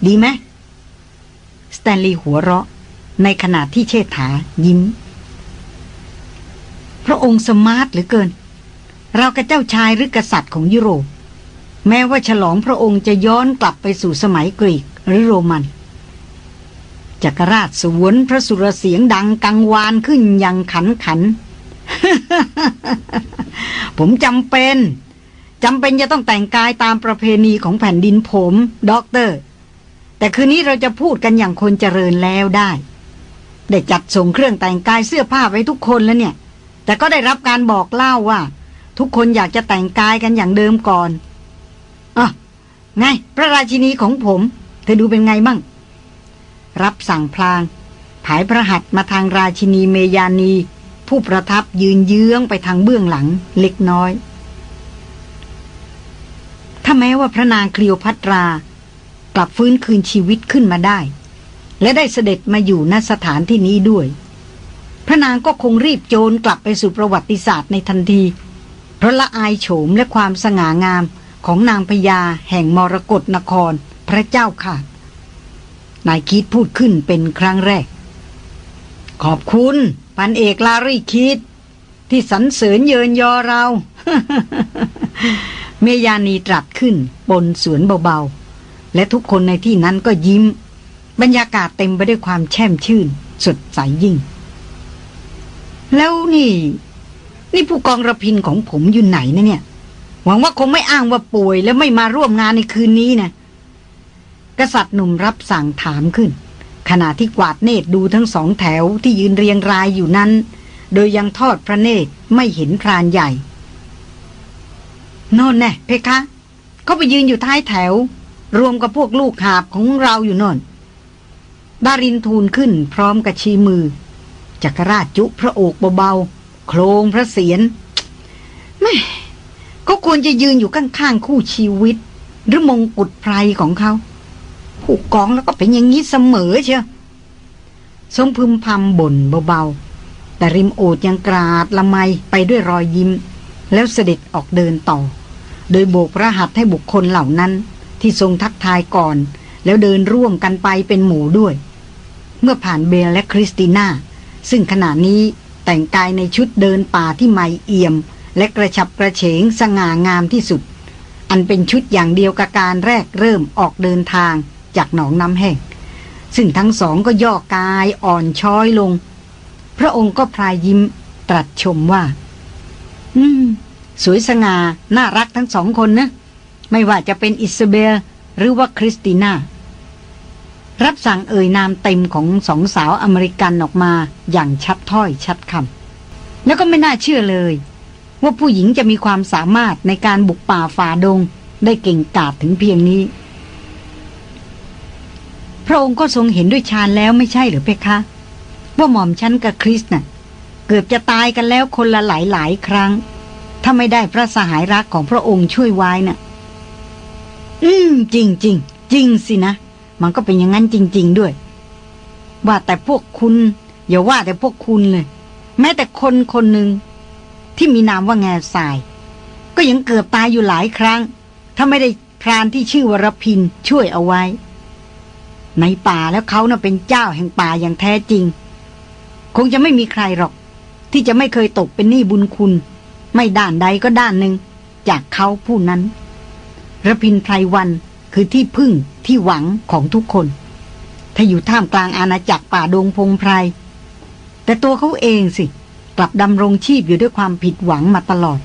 Speaker 1: ดีไหมสแตนลีย์หัวเราะ ในขณะที่เชษฐายิ้ม พระองค์สมาร์ทเหรือเกิน เรากับเจ้าชายหรือกษัตริย์ของยุโรป แม้ว่าฉลองพระองค์จะย้อนกลับไปสู่สมัยกรีกหรือโรมันจักรราชสวนพระสุรเสียงดังกังวานขึ้นอย่างขันขัน ผมจำเป็นจำเป็นจะต้องแต่งกายตามประเพณีของแผ่นดินผมด็อกเตอร์ แต่คืนนี้เราจะพูดกันอย่างคนเจริญแล้วได้ ได้จัดส่งเครื่องแต่งกายเสื้อผ้าไว้ทุกคนแล้วเนี่ย แต่ก็ได้รับการบอกเล่าว่า ทุกคนอยากจะแต่งกายกันอย่างเดิมก่อนอะไง พระราชินีของผม เธอดูเป็นไงบ้าง รับสั่งพลาง ผายพระหัตถ์มาทางราชินีเมยานี ผู้ประทับยืนเยื้องไปทางเบื้องหลังเล็กน้อย ถ้าแม้ว่าพระนางคลีโอพัตรา กลับฟื้นคืนชีวิตขึ้นมาได้ และได้เสด็จมาอยู่ณสถานที่นี้ด้วย พระนางก็คงรีบโจรกลับไปสู่ประวัติศาสตร์ในทันที เพราะละอายโฉมและความสง่างามของนางพญาแห่งมรกรนคร พระเจ้าค่ะ นายคิดพูดขึ้นเป็นครั้งแรก ขอบคุณพันเอกลารีคิด ที่สรรเสริญเยินยอเรา เมยานีตรัสขึ้นบนสวนเบาๆ และทุกคนในที่นั้นก็ยิ้ม บรรยากาศเต็มไปด้วยความแช่มชื่น สดใสยยิ่ง แล้วนี่ นี่ผู้กองระพินของผมอยู่ไหนนะเนี่ย หวังว่าคงไม่อ้างว่าป่วย และไม่มาร่วมงานในคืนนี้นะกษัตริย์หนุ่มรับสั่งถามขึ้น ขณะที่กวาดเนตรดูทั้งสองแถวที่ยืนเรียงรายอยู่นั้น โดยยังทอดพระเนตรไม่เห็นพรานใหญ่นอนแน่เพคะเขาไปยืนอยู่ท้ายแถว รวมกับพวกลูกหาบของเราอยู่นอนดารินทูลขึ้นพร้อมกับชีมือ จักรราชจุพระโอกเบาๆ โครงพระเสียรไม่ก็ควรจะยืนอยู่ข้างๆคู่ชีวิต หรือมงกุฎไพรของเขา ผูกกองแล้วก็เป็นอย่างนี้เสมอเชียวทรงพึมพำบ่นเบาๆ แต่ริมโอษฐ์ยังกราดละไมไปด้วยรอยยิ้ม แล้วเสด็จออกเดินต่อ โดยโบกพระหัตถ์ให้บุคคลเหล่านั้น ที่ทรงทักทายก่อน แล้วเดินร่วมกันไปเป็นหมู่ด้วย เมื่อผ่านเบลและคริสติน่า ซึ่งขณะนี้แต่งกายในชุดเดินป่าที่ใหม่เอี่ยม และกระฉับกระเฉงสง่างามที่สุด อันเป็นชุดอย่างเดียวกับการแรกเริ่มออกเดินทางจากหนองน้ำแห้งซึ่งทั้งสองก็ย่อกายอ่อนช้อยลง พระองค์ก็พรายยิ้มตรัสชมว่า อืม สวยสง่าน่ารักทั้งสองคนนะ ไม่ว่าจะเป็นอิสเบลหรือว่าคริสติน่า รับสั่งเอ่ยนามเต็มของสองสาวอเมริกันออกมาอย่างชัดถ้อยชัดคำแล้วก็ไม่น่าเชื่อเลย ว่าผู้หญิงจะมีความสามารถในการบุกป่าฝ่าดง ได้เก่งกาจถึงเพียงนี้ พระองค์ก็ทรงเห็นด้วยชาญแล้วไม่ใช่หรือเพคะ ว่าหม่อมฉันกับคริสน่ะเกือบจะตายกันแล้วคนละหลายหลายครั้ง ถ้าไม่ได้พระสหายรักของพระองค์ช่วยไว้น่ะ อืม จริงจริงจริงสินะ มันก็เป็นอย่างนั้นจริง ๆ ด้วย ว่าแต่พวกคุณ อย่าว่าแต่พวกคุณเลย แม้แต่คนคนหนึ่งที่มีนามว่าแง่ทราย ก็ยังเกือบตายอยู่หลายครั้ง ถ้าไม่ได้พรานที่ชื่อวรพินช่วยเอาไว้ ในป่าแล้วเขาน่ะเป็นเจ้าแห่งป่าอย่างแท้จริง คงจะไม่มีใครหรอก ที่จะไม่เคยตกเป็นหนี้บุญคุณ ไม่ด้านใดก็ด้านหนึ่งจากเขาผู้นั้นระพินไพรวันคือที่พึ่ง ที่หวังของทุกคน ถ้าอยู่ท่ามกลางอาณาจักรป่าดงพงไพร แต่ตัวเขาเองสิ กลับดำรงชีพอยู่ด้วยความผิดหวังมาตลอด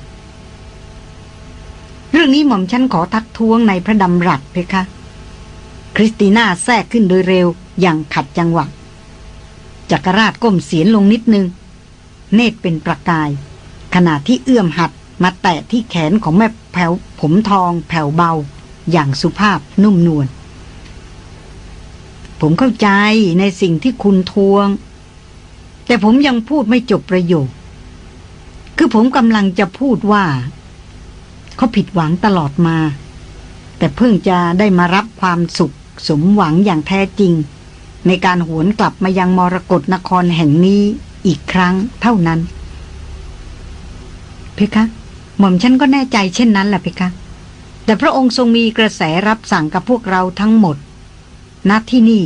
Speaker 1: เรื่องนี้หม่อมฉันขอทักท้วงในพระดำรัสเพคะ คริสติน่าแทรกขึ้นโดยเร็วอย่างขัดจังหวะจักรราชก้มเสียนลงนิดนึง เนตรเป็นประกาย ขณะที่เอื้อมหัดมาแตะที่แขนของแม่แผ่วผมทองแผ่วเบา อย่างสุภาพนุ่มนวล ผมเข้าใจในสิ่งที่คุณทวง แต่ผมยังพูดไม่จบประโยค คือผมกำลังจะพูดว่า เขาผิดหวังตลอดมา แต่เพิ่งจะได้มารับความสุขสมหวังอย่างแท้จริง ในการหวนกลับมายังมรกรนครแห่งนี้อีกครั้งเท่านั้น เพคะ หม่อมฉันก็แน่ใจเช่นนั้นแหละเพคะ แต่พระองค์ทรงมีกระแสรับสั่งกับพวกเราทั้งหมด ณที่นี่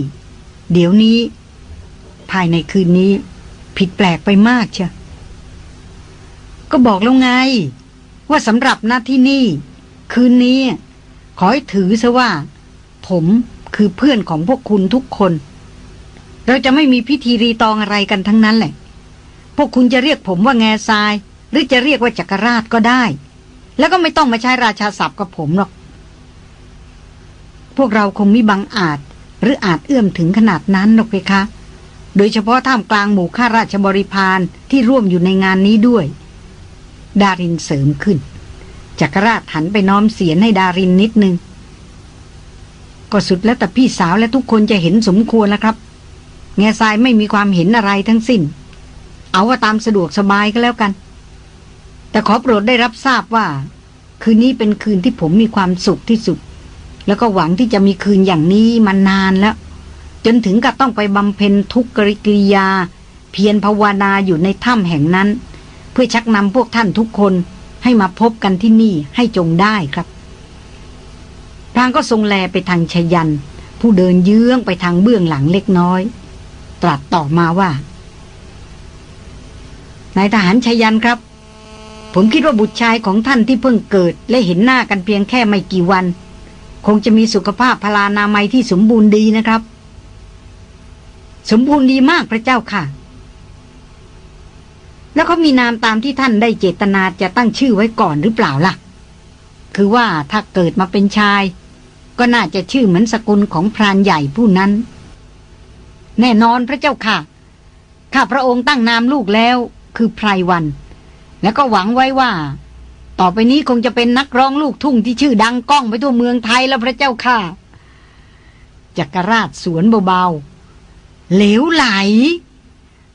Speaker 1: เดี๋ยวนี้ ภายในคืนนี้ ผิดแปลกไปมากเชียก็บอกแล้วไง ว่าสำหรับณที่นี่ คืนนี้ ขอให้ถือซะว่า ผมคือเพื่อนของพวกคุณทุกคน เราจะไม่มีพิธีรีตองอะไรกันทั้งนั้นแหละ พวกคุณจะเรียกผมว่าแง่ทราย หรือจะเรียกว่าจักรราชก็ได้ แล้วก็ไม่ต้องมาใช้ราชาศัพท์กับผมหรอก พวกเราคงมิบังอาจ หรืออาจเอื้อมถึงขนาดนั้นหรอกเพคะ โดยเฉพาะท่ามกลางหมู่ข้าราชบริพารที่ร่วมอยู่ในงานนี้ด้วย ดารินเสริมขึ้นจักรราชหันไปน้อมเสียนให้ดารินนิดนึง ก็สุดแล้วแต่พี่สาวและทุกคนจะเห็นสมควรแล้วครับ แง่ทรายไม่มีความเห็นอะไรทั้งสิ้น เอาว่าตามสะดวกสบายก็แล้วกัน แต่ขอโปรดได้รับทราบว่า คืนนี้เป็นคืนที่ผมมีความสุขที่สุด แล้วก็หวังที่จะมีคืนอย่างนี้มานานแล้ว จนถึงกับต้องไปบำเพ็ญทุกกริกิยา เพียรภาวนาอยู่ในถ้ำแห่งนั้น เพื่อชักนำพวกท่านทุกคนให้มาพบกันที่นี่ให้จงได้ครับพรางก็ทรงแลไปทางชยัน ผู้เดินเยื้องไปทางเบื้องหลังเล็กน้อย ตรัสต่อมาว่านายทหารชยันครับ ผมคิดว่าบุตรชายของท่านที่เพิ่งเกิด และเห็นหน้ากันเพียงแค่ไม่กี่วัน คงจะมีสุขภาพพลานามัยที่สมบูรณ์ดีนะครับ สมบูรณ์ดีมากพระเจ้าค่ะ แล้วเขามีนามตามที่ท่านได้เจตนาจะตั้งชื่อไว้ก่อนหรือเปล่าล่ะ คือว่าถ้าเกิดมาเป็นชาย ก็น่าจะชื่อเหมือนสกุลของพรานใหญ่ผู้นั้น แน่นอนพระเจ้าค่ะข้าพระองค์ตั้งนามลูกแล้ว คือไพรวัน แล้วก็หวังไว้ว่า ต่อไปนี้คงจะเป็นนักร้องลูกทุ่งที่ชื่อดังก้องไปทั่วเมืองไทยแล้วพระเจ้าค่ะ จักรราชสวนเบาๆ เหลวไหล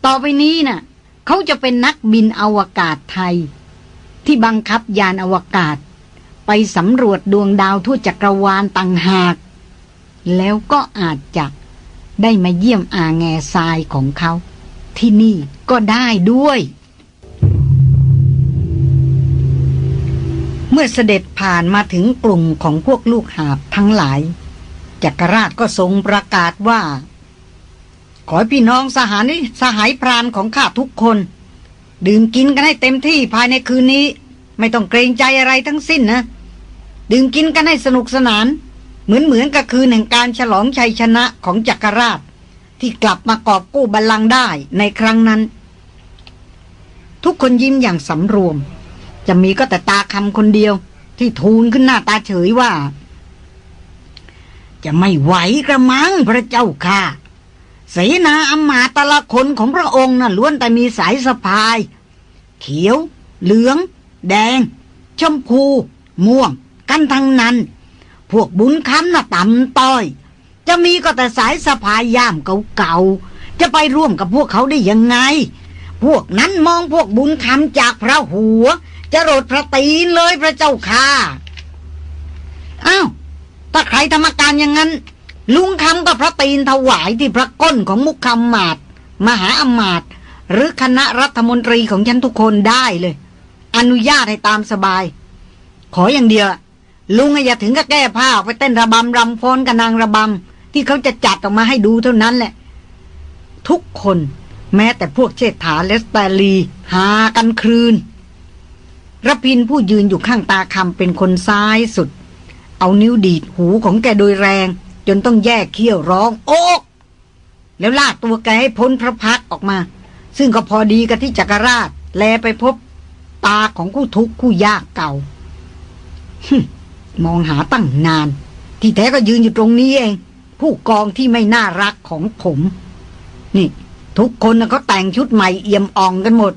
Speaker 1: ต่อไปนี้นะ่ะ เขาจะเป็นนักบินอวกาศไทย ที่บังคับยานอวกาศ ไปสำรวจดวงดาวทั่วจักรวาลต่างหาก แล้วก็อาจจะได้มาเยี่ยมอาแงทรายของเขา ที่นี่ก็ได้ด้วย เมื่อเสด็จผ่านมาถึงกลุ่มของพวกลูกหาบทั้งหลาย จักรราชก็ทรงประกาศว่า ขอพี่น้องสหานิสหายพรานของข้าทุกคน ดื่มกินกันให้เต็มที่ภายในคืนนี้ ไม่ต้องเกรงใจอะไรทั้งสิ้นนะ ดื่มกินกันให้สนุกสนาน เหมือนเหมือนกับคืนแห่งการฉลองชัยชนะของจักรราช ที่กลับมากอบกู้บัลลังก์ได้ในครั้งนั้น ทุกคนยิ้มอย่างสำรวม จะมีก็แต่ตาคำคนเดียว ที่ทูลขึ้นหน้าตาเฉยว่า จะไม่ไหวกระมังพระเจ้าค่ะเสนาอำมาตย์แตละคนของพระองค์น่ะล้วนแต่มีสายสะพาย เขียว เหลือง แดง ชมพู ม่วง กันทั้งนั้น พวกบุญคำน่ะต่ำต้อย จะมีก็แต่สายสะพายย่ามเก่าๆ จะไปร่วมกับพวกเขาได้ยังไง พวกนั้นมองพวกบุญคำจากพระหัว จะโรดพระตีนเลยพระเจ้าค่ะอ้าวถ้าใครทำอาการอย่างนั้น ลุงคำก็พระตีนถวายที่พระก้นของมุขคำมาดมหาอมาตย์หรือคณะรัฐมนตรีของฉันทุกคนได้เลย อนุญาตให้ตามสบาย ขออย่างเดียว ลุงอย่าถึงกับแก้ผ้าออกไปเต้นระบำรำฟ้อนกับนางระบำที่เขาจะจัดออกมาให้ดูเท่านั้นแหละ ทุกคน แม้แต่พวกเชษฐาและสแตลีหากันครืน รพินผู้ยืนอยู่ข้างตาคำเป็นคนซ้ายสุด เอานิ้วดีดหูของแกโดยแรง จนต้องแยกเขี้ยวร้อง โอ๊กแล้วลากตัวแกให้พ้นพระพักออกมา ซึ่งก็พอดีกับที่จักรราชแลไปพบ ตาของคู่ทุกข์คู่ยากเก่าฮึมองหาตั้งนาน ที่แท้ก็ยืนอยู่ตรงนี้เอง ผู้กองที่ไม่น่ารักของผม นี่ ทุกคนนะเขาแต่งชุดใหม่เอี่ยมอ่องกันหมด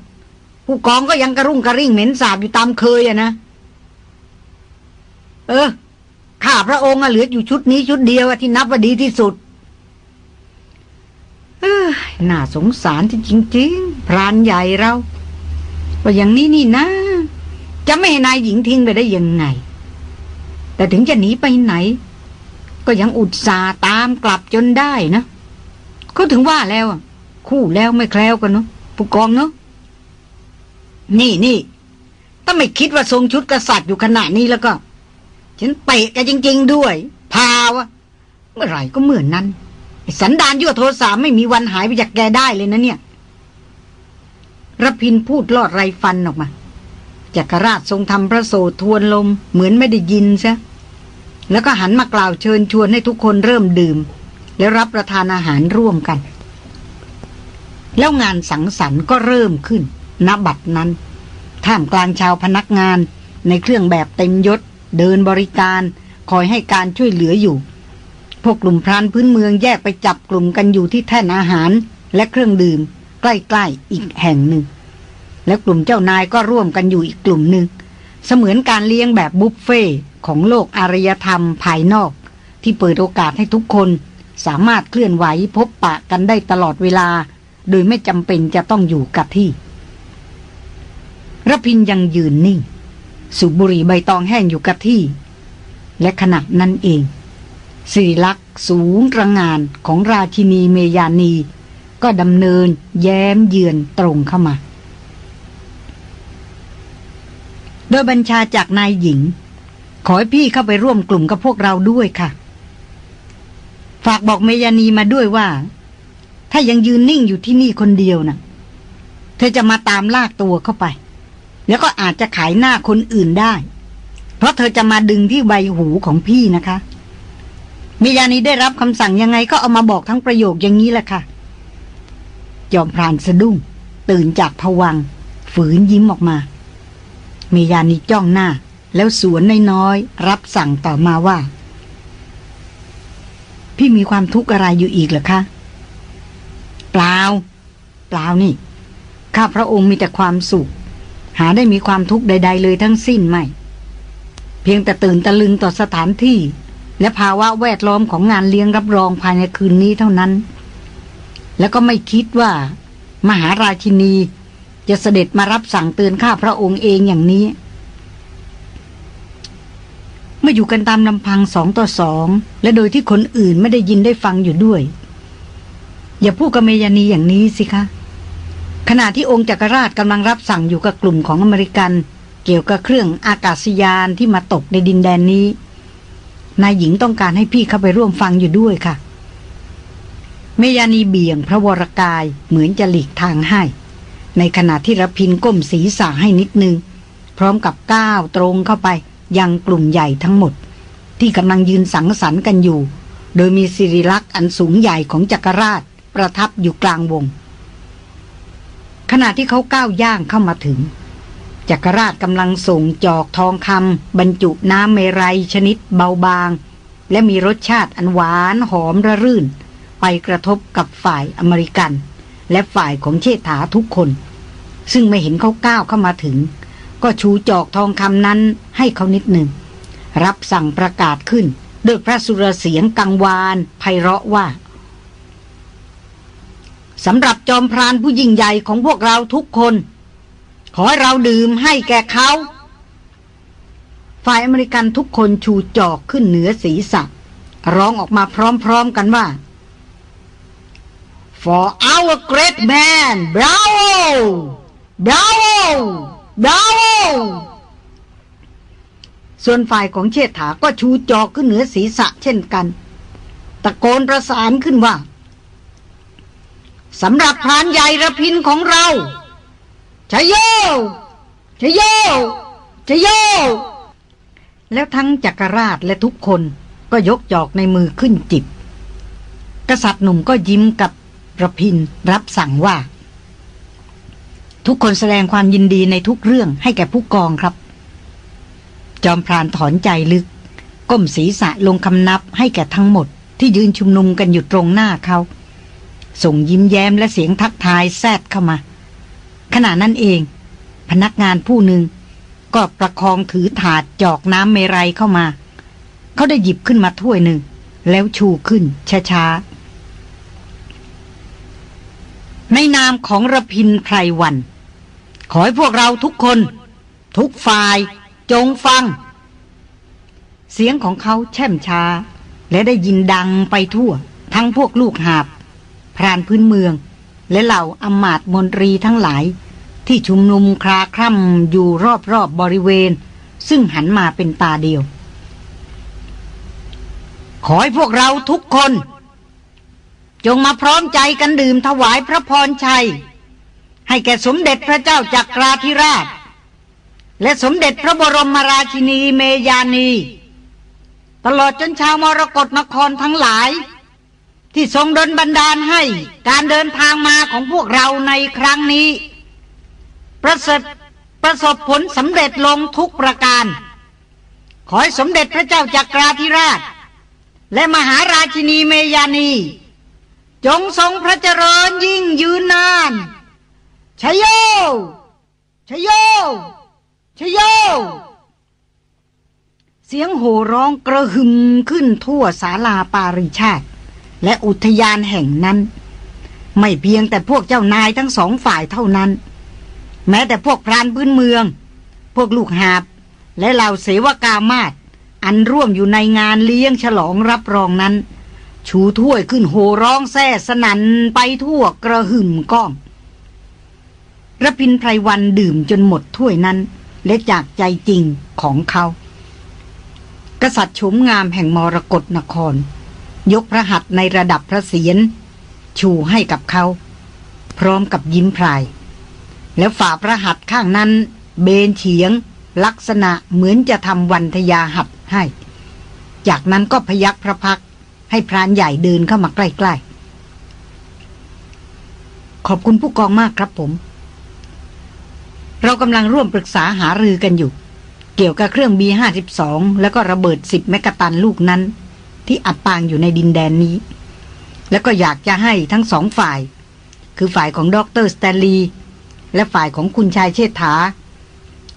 Speaker 1: ผู้กองก็ยังกระรุ่งกระริ่งเหม็นสาบอยู่ตามเคยอะนะ เออ ข้าพระองค์อะเหลืออยู่ชุดนี้ชุดเดียวที่นับว่าดีที่สุดเออน่าสงสารที่จริงๆ พรานใหญ่เราว่าอย่างนี้นี่นะ จะไม่ให้นายหญิงทิ้งไปได้ยังไง แต่ถึงจะหนีไปไหน ก็ยังอุตส่าห์ตามกลับจนได้นะ ก็ถึงว่าแล้วอะคู่แล้วไม่แคล้วกันเนาะผู้กองเนาะ นี่นี่ถ้าไม่คิดว่าทรงชุดกษัตริย์อยู่ขณะนี้แล้วก็ ฉันเตะแกจริง ๆ ด้วย พาวะเมื่อไหร่ก็เหมือนนั้น สันดานยั่วโทสาไม่มีวันหายไปจากแกได้เลยนะเนี่ยรพินพูดลอดไรฟันออกมาจักรราชทรงทำพระโสทวนลมเหมือนไม่ได้ยินซะแล้วก็หันมากล่าวเชิญชวนให้ทุกคนเริ่มดื่ม แล้วรับประทานอาหารร่วมกัน แล้วงานสังสรรค์ก็เริ่มขึ้น ณบัดนั้น ท่ามกลางชาวพนักงานในเครื่องแบบเต็มยศ เดินบริการ คอยให้การช่วยเหลืออยู่ พวกกลุ่มพรานพื้นเมืองแยกไปจับกลุ่มกันอยู่ที่แท่นอาหารและเครื่องดื่ม ใกล้ๆอีกแห่งหนึ่ง และกลุ่มเจ้านายก็ร่วมกันอยู่อีกกลุ่มหนึ่ง เสมือนการเลี้ยงแบบบุฟเฟ่ของโลกอารยธรรมภายนอก ที่เปิดโอกาสให้ทุกคนสามารถเคลื่อนไหวพบปะกันได้ตลอดเวลา โดยไม่จำเป็นจะต้องอยู่กับที่ รพินยังยืนนิ่ง สูบบุหรี่ใบตองแห้งอยู่กับที่ และขณะนั้นเองสิริลักษ์สูงระงานของราชินีเมยานี ก็ดำเนินแย้มเยือนตรงเข้ามา โดยบัญชาจากนายหญิง ขอให้พี่เข้าไปร่วมกลุ่มกับพวกเราด้วยค่ะ ฝากบอกเมยานีมาด้วยว่า ถ้ายังยืนนิ่งอยู่ที่นี่คนเดียวนะ่ะ เธอจะมาตามลากตัวเข้าไป แล้วก็อาจจะขายหน้าคนอื่นได้ เพราะเธอจะมาดึงที่ใบหูของพี่นะคะเมยานีได้รับคำสั่งยังไงก็เอามาบอกทั้งประโยคอย่างนี้แหละค่ะยอมพรานสะดุ้ง ตื่นจากผวัง ฝืนยิ้มออกมาเมยานีจ้องหน้า แล้วสวนน้อยๆรับสั่งต่อมาว่า พี่มีความทุกข์อะไรอยู่อีกเหรอคะเปล่า เปล่านี่ ข้าพระองค์มีแต่ความสุข หาได้มีความทุกข์ใด ๆ เลยทั้งสิ้นไม่ เพียงแต่ตื่นตะลึงต่อสถานที่ และภาวะแวดล้อมของงานเลี้ยงรับรองภายในคืนนี้เท่านั้น แล้วก็ไม่คิดว่า มหาราชินีจะเสด็จมารับสั่งเตือนข้าพระองค์เองอย่างนี้ เมื่ออยู่กันตามลำพังสองต่อสอง และโดยที่คนอื่นไม่ได้ยินได้ฟังอยู่ด้วย อย่าพูดกับเมยานีอย่างนี้สิคะ ขณะที่องค์จักรราชกำลังรับสั่งอยู่กับกลุ่มของอเมริกัน เกี่ยวกับเครื่องอากาศยานที่มาตกในดินแดนนี้ นายหญิงต้องการให้พี่เข้าไปร่วมฟังอยู่ด้วยค่ะ เมยานีเบี่ยงพระวรกายเหมือนจะหลีกทางให้ ในขณะที่รพินก้มศีรษะให้นิดนึง พร้อมกับก้าวตรงเข้าไปยังกลุ่มใหญ่ทั้งหมด ที่กำลังยืนสังสรรค์กันอยู่ โดยมีสิริลักษณ์อันสูงใหญ่ของจักรราชประทับอยู่กลางวง ณะที่เขาก้าวย่างเข้ามาถึงจักรราชกำลังส่งจอกทองคำบรรจุน้ำเมรัยชนิดเบาบาง และมีรสชาติอันหวานหอมระรื่น ไปกระทบกับฝ่ายอเมริกัน และฝ่ายของเชษฐาทุกคน ซึ่งไม่เห็นเขาก้าวเข้ามาถึง ก็ชูจอกทองคำนั้นให้เขานิดหนึ่ง รับสั่งประกาศขึ้นด้วยพระสุรเสียงกังวานไพเราะว่า สำหรับจอมพรานผู้ยิ่งใหญ่ของพวกเราทุกคน ขอให้เราดื่มให้แก่เขาฝ่ายอเมริกันทุกคนชูจอกขึ้นเหนือศีรษะร้องออกมาพร้อมๆกันว่า For our great man bravo bravo bravo ส่วนฝ่ายของเชษฐาก็ชูจอกขึ้นเหนือศีรษะเช่นกัน ตะโกนประสานขึ้นว่า สำหรับพรานใหญ่ระพินของเราชโยชโยชโยแล้วทั้งจักรราชและทุกคนก็ยกจอกในมือขึ้นจิบ กษัตริย์หนุ่มก็ยิ้มกับระพินรับสั่งว่า ทุกคนแสดงความยินดีในทุกเรื่องให้แก่ผู้กองครับ จอมพรานถอนใจลึก ก้มศีรษะลงคำนับให้แก่ทั้งหมดที่ยืนชุมนุมกันอยู่ตรงหน้าเขา ส่งยิ้มแย้มและเสียงทักทายแซดเข้ามา ขณะนั้นเอง พนักงานผู้หนึ่งก็ประคองถือถาดจอกน้ำเมรัยเข้ามา เขาได้หยิบขึ้นมาถ้วยหนึ่ง แล้วชูขึ้นช้าๆ ในนามของระพินไพรวัน ขอให้พวกเราทุกคน ทุกฝ่าย จงฟัง เสียงของเขาแช่มช้า และได้ยินดังไปทั่ว ทั้งพวกลูกหาบ พรานพื้นเมือง และเหล่าอมาตมนตรีทั้งหลาย ที่ชุมนุมคลาคร่ำอยู่รอบๆบบริเวณ ซึ่งหันมาเป็นตาเดียว ขอให้พวกเราทุกคน จงมาพร้อมใจกันดื่มถวายพระพรชัย ให้แก่สมเด็จพระเจ้าจักราธิราช และสมเด็จพระบรมราชินีเมยานี ตลอดจนชาวมรกรนครทั้งหลาย ที่ทรงดลบันดาลให้การเดินทางมาของพวกเราในครั้งนี้ ประสบประสบผลสำเร็จลงทุกประการ ขอให้สมเด็จพระเจ้าจักราธิราช และมหาราชินีเมยานี จงทรงพระเจริญยิ่งยืนนานชโยชโยชโยเสียงโห่ร้องกระหึ่มขึ้นทั่วศาลาปาริชาติ และอุทยานแห่งนั้น ไม่เพียงแต่พวกเจ้านายทั้งสองฝ่ายเท่านั้น แม้แต่พวกพรานพื้นเมือง พวกลูกหาบ และเหล่าเสวกามาศอันร่วมอยู่ในงานเลี้ยงฉลองรับรองนั้น ชูถ้วยขึ้นโห่ร้องแซ่สนันไปทั่วกระหึ่มก้องระพินไพรวันดื่มจนหมดถ้วยนั้น และจากใจจริงของเขา กษัตริย์ชมงามแห่งมรกรนคร ยกพระหัตถ์ในระดับพระเศียรชูให้กับเขา พร้อมกับยิ้มพราย แล้วฝ่าพระหัตถ์ข้างนั้น เบนเฉียง ลักษณะเหมือนจะทำวันทยาหัดให้ จากนั้นก็พยักพระพักให้พรานใหญ่เดินเข้ามาใกล้ๆ ขอบคุณผู้กองมากครับผม เรากำลังร่วมปรึกษาหารือกันอยู่ เกี่ยวกับเครื่อง B52 แล้วก็ระเบิด 10 เมกะตันลูกนั้น ที่อับปางอยู่ในดินแดนนี้ แล้วก็อยากจะให้ทั้งสองฝ่าย คือฝ่ายของดรสแตนลีย์และฝ่ายของคุณชายเชษฐา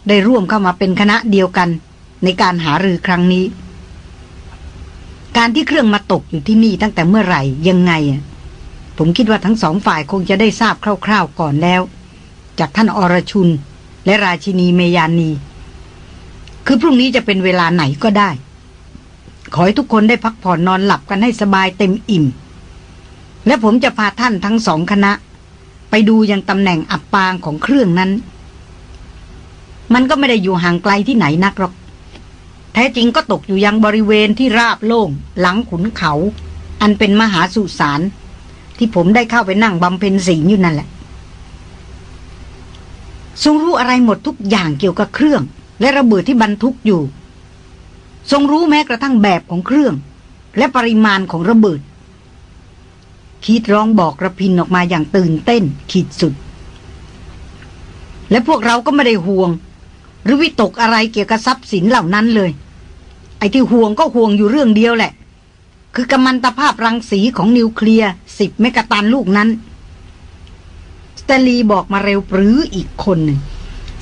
Speaker 1: ได้ร่วมเข้ามาเป็นคณะเดียวกันในการหารือครั้งนี้ การที่เครื่องมาตกอยู่ที่นี่ตั้งแต่เมื่อไหร่ยังไง ผมคิดว่าทั้งสองฝ่ายคงจะได้ทราบคร่าวๆก่อนแล้ว จากท่านอรชุนและราชินีเมยานี คือพรุ่งนี้จะเป็นเวลาไหนก็ได้ ขอให้ทุกคนได้พักผ่อนนอนหลับกันให้สบายเต็มอิ่ม และผมจะพาท่านทั้งสองคณะ ไปดูยังตำแหน่งอับปางของเครื่องนั้น มันก็ไม่ได้อยู่ห่างไกลที่ไหนนักหรอก แท้จริงก็ตกอยู่ยังบริเวณที่ราบโล่ง หลังขุนเขา อันเป็นมหาสุสานที่ผมได้เข้าไปนั่งบำเพ็ญศีลอยู่นั่นแหละทรงรู้อะไรหมดทุกอย่างเกี่ยวกับเครื่อง และระเบิดที่บรรทุกอยู่ ทรงรู้แม้กระทั่งแบบของเครื่อง และปริมาณของระเบิด คิดร้องบอกระพินออกมาอย่างตื่นเต้นขีดสุด และพวกเราก็ไม่ได้ห่วง หรือวิตกอะไรเกี่ยวกับทรัพย์สินเหล่านั้นเลย ไอ้ที่ห่วงก็ห่วงอยู่เรื่องเดียวแหละ คือกัมมันตภาพรังสีของนิวเคลียร์สิบเมกะตันลูกนั้นสเตลีบอกมาเร็วปรืออีกคนหนึ่ง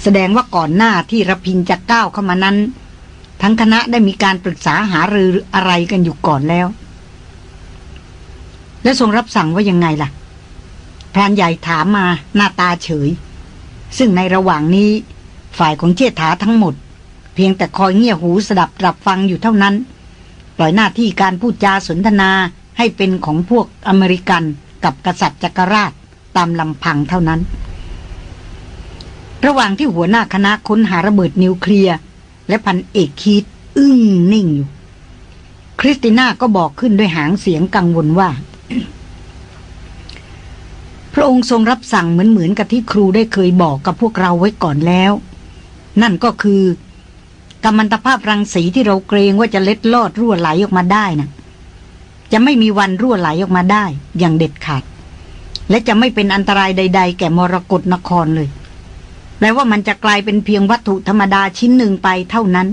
Speaker 1: แสดงว่าก่อนหน้าที่ระพินจะก้าวเข้ามานั้น ทั้งคณะได้มีการปรึกษาหารืออะไรกันอยู่ก่อนแล้ว และทรงรับสั่งว่ายังไงล่ะพรานใหญ่ถามมาหน้าตาเฉย ซึ่งในระหว่างนี้ฝ่ายของเจษฐาทั้งหมด เพียงแต่คอยเงี่ยหูสดับรับฟังอยู่เท่านั้น ปล่อยหน้าที่การพูดจาสนทนาให้เป็นของพวกอเมริกันกับกษัตริย์จักรราชตามลำพังเท่านั้น ระหว่างที่หัวหน้าคณะค้นหาระเบิดนิวเคลียร์ และพันเอกคีตอึ้งนิ่งอยู่ คริสติน่าก็บอกขึ้นด้วยหางเสียงกังวลว่า พระองค์ทรงรับสั่งเหมือนเหมือนกับที่ครูได้เคยบอกกับพวกเราไว้ก่อนแล้ว นั่นก็คือกัมมันตภาพรังสีที่เราเกรงว่าจะเล็ดลอดรั่วไหลออกมาได้น่ะจะไม่มีวันรั่วไหลออกมาได้ อย่างเด็ดขาด และจะไม่เป็นอันตรายใด ๆ แก่มรกรนครเลย แปลว่ามันจะกลายเป็นเพียงวัตถุธรรมดาชิ้นหนึ่งไปเท่านั้น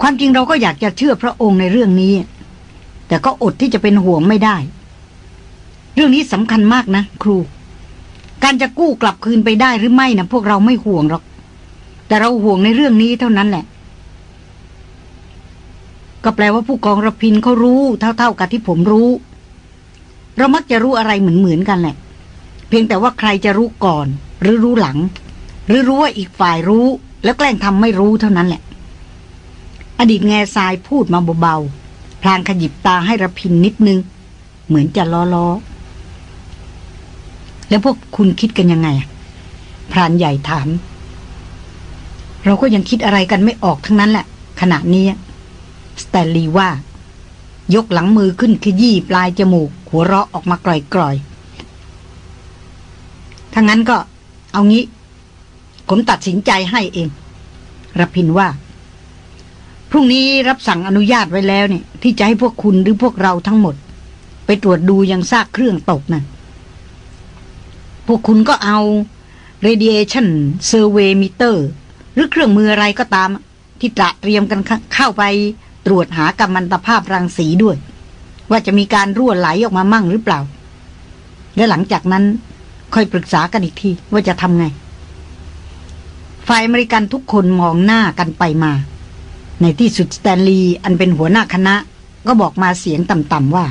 Speaker 1: ความจริงเราก็อยากจะเชื่อพระองค์ในเรื่องนี้ แต่ก็อดที่จะเป็นห่วงไม่ได้ เรื่องนี้สำคัญมากนะ ครู การจะกู้กลับคืนไปได้หรือไม่นะพวกเราไม่ห่วงหรอก แต่เราห่วงในเรื่องนี้เท่านั้นแหละ ก็แปลว่าผู้กองระพินเขารู้เท่า ๆกับที่ผมรู้ เรามักจะรู้อะไรเหมือนๆกันแหละ เพียงแต่ว่าใครจะรู้ก่อน หรือรู้หลัง หรือรู้ว่าอีกฝ่ายรู้ แล้วแกล้งทำไม่รู้เท่านั้นแหละ อดีตแง่ทรายพูดมาเบาๆพลางขยิบตาให้ระพินนิดนึง เหมือนจะล้อๆ แล้วพวกคุณคิดกันยังไงพรานใหญ่ถาม เราก็ยังคิดอะไรกันไม่ออกทั้งนั้นแหละ ขณะนี้สแตนลีว่ายกหลังมือขึ้นขยี้ปลายจมูก หัวเราะออกมากร่อยๆถ้างั้นก็ เอางี้ ผมตัดสินใจให้เองรพินว่า พรุ่งนี้รับสั่งอนุญาตไว้แล้วเนี่ย ที่จะให้พวกคุณหรือพวกเราทั้งหมด ไปตรวจดูยังซากเครื่องตกนะ่ะพวกคุณก็เอา radiation survey meter หรือเครื่องมืออะไรก็ตาม ที่ตระเตรียมกันเข้าไปตรวจหากัมมันตภาพรังสีด้วย ว่าจะมีการรั่วไหลออกมามั่งหรือเปล่า และหลังจากนั้น ค่อยปรึกษากันอีกทีว่าจะทำไง ฝ่ายอเมริกันทุกคนมองหน้ากันไปมา ในที่สุดสแตนลีย์อันเป็นหัวหน้าคณะ ก็บอกมาเสียงต่ำๆว่า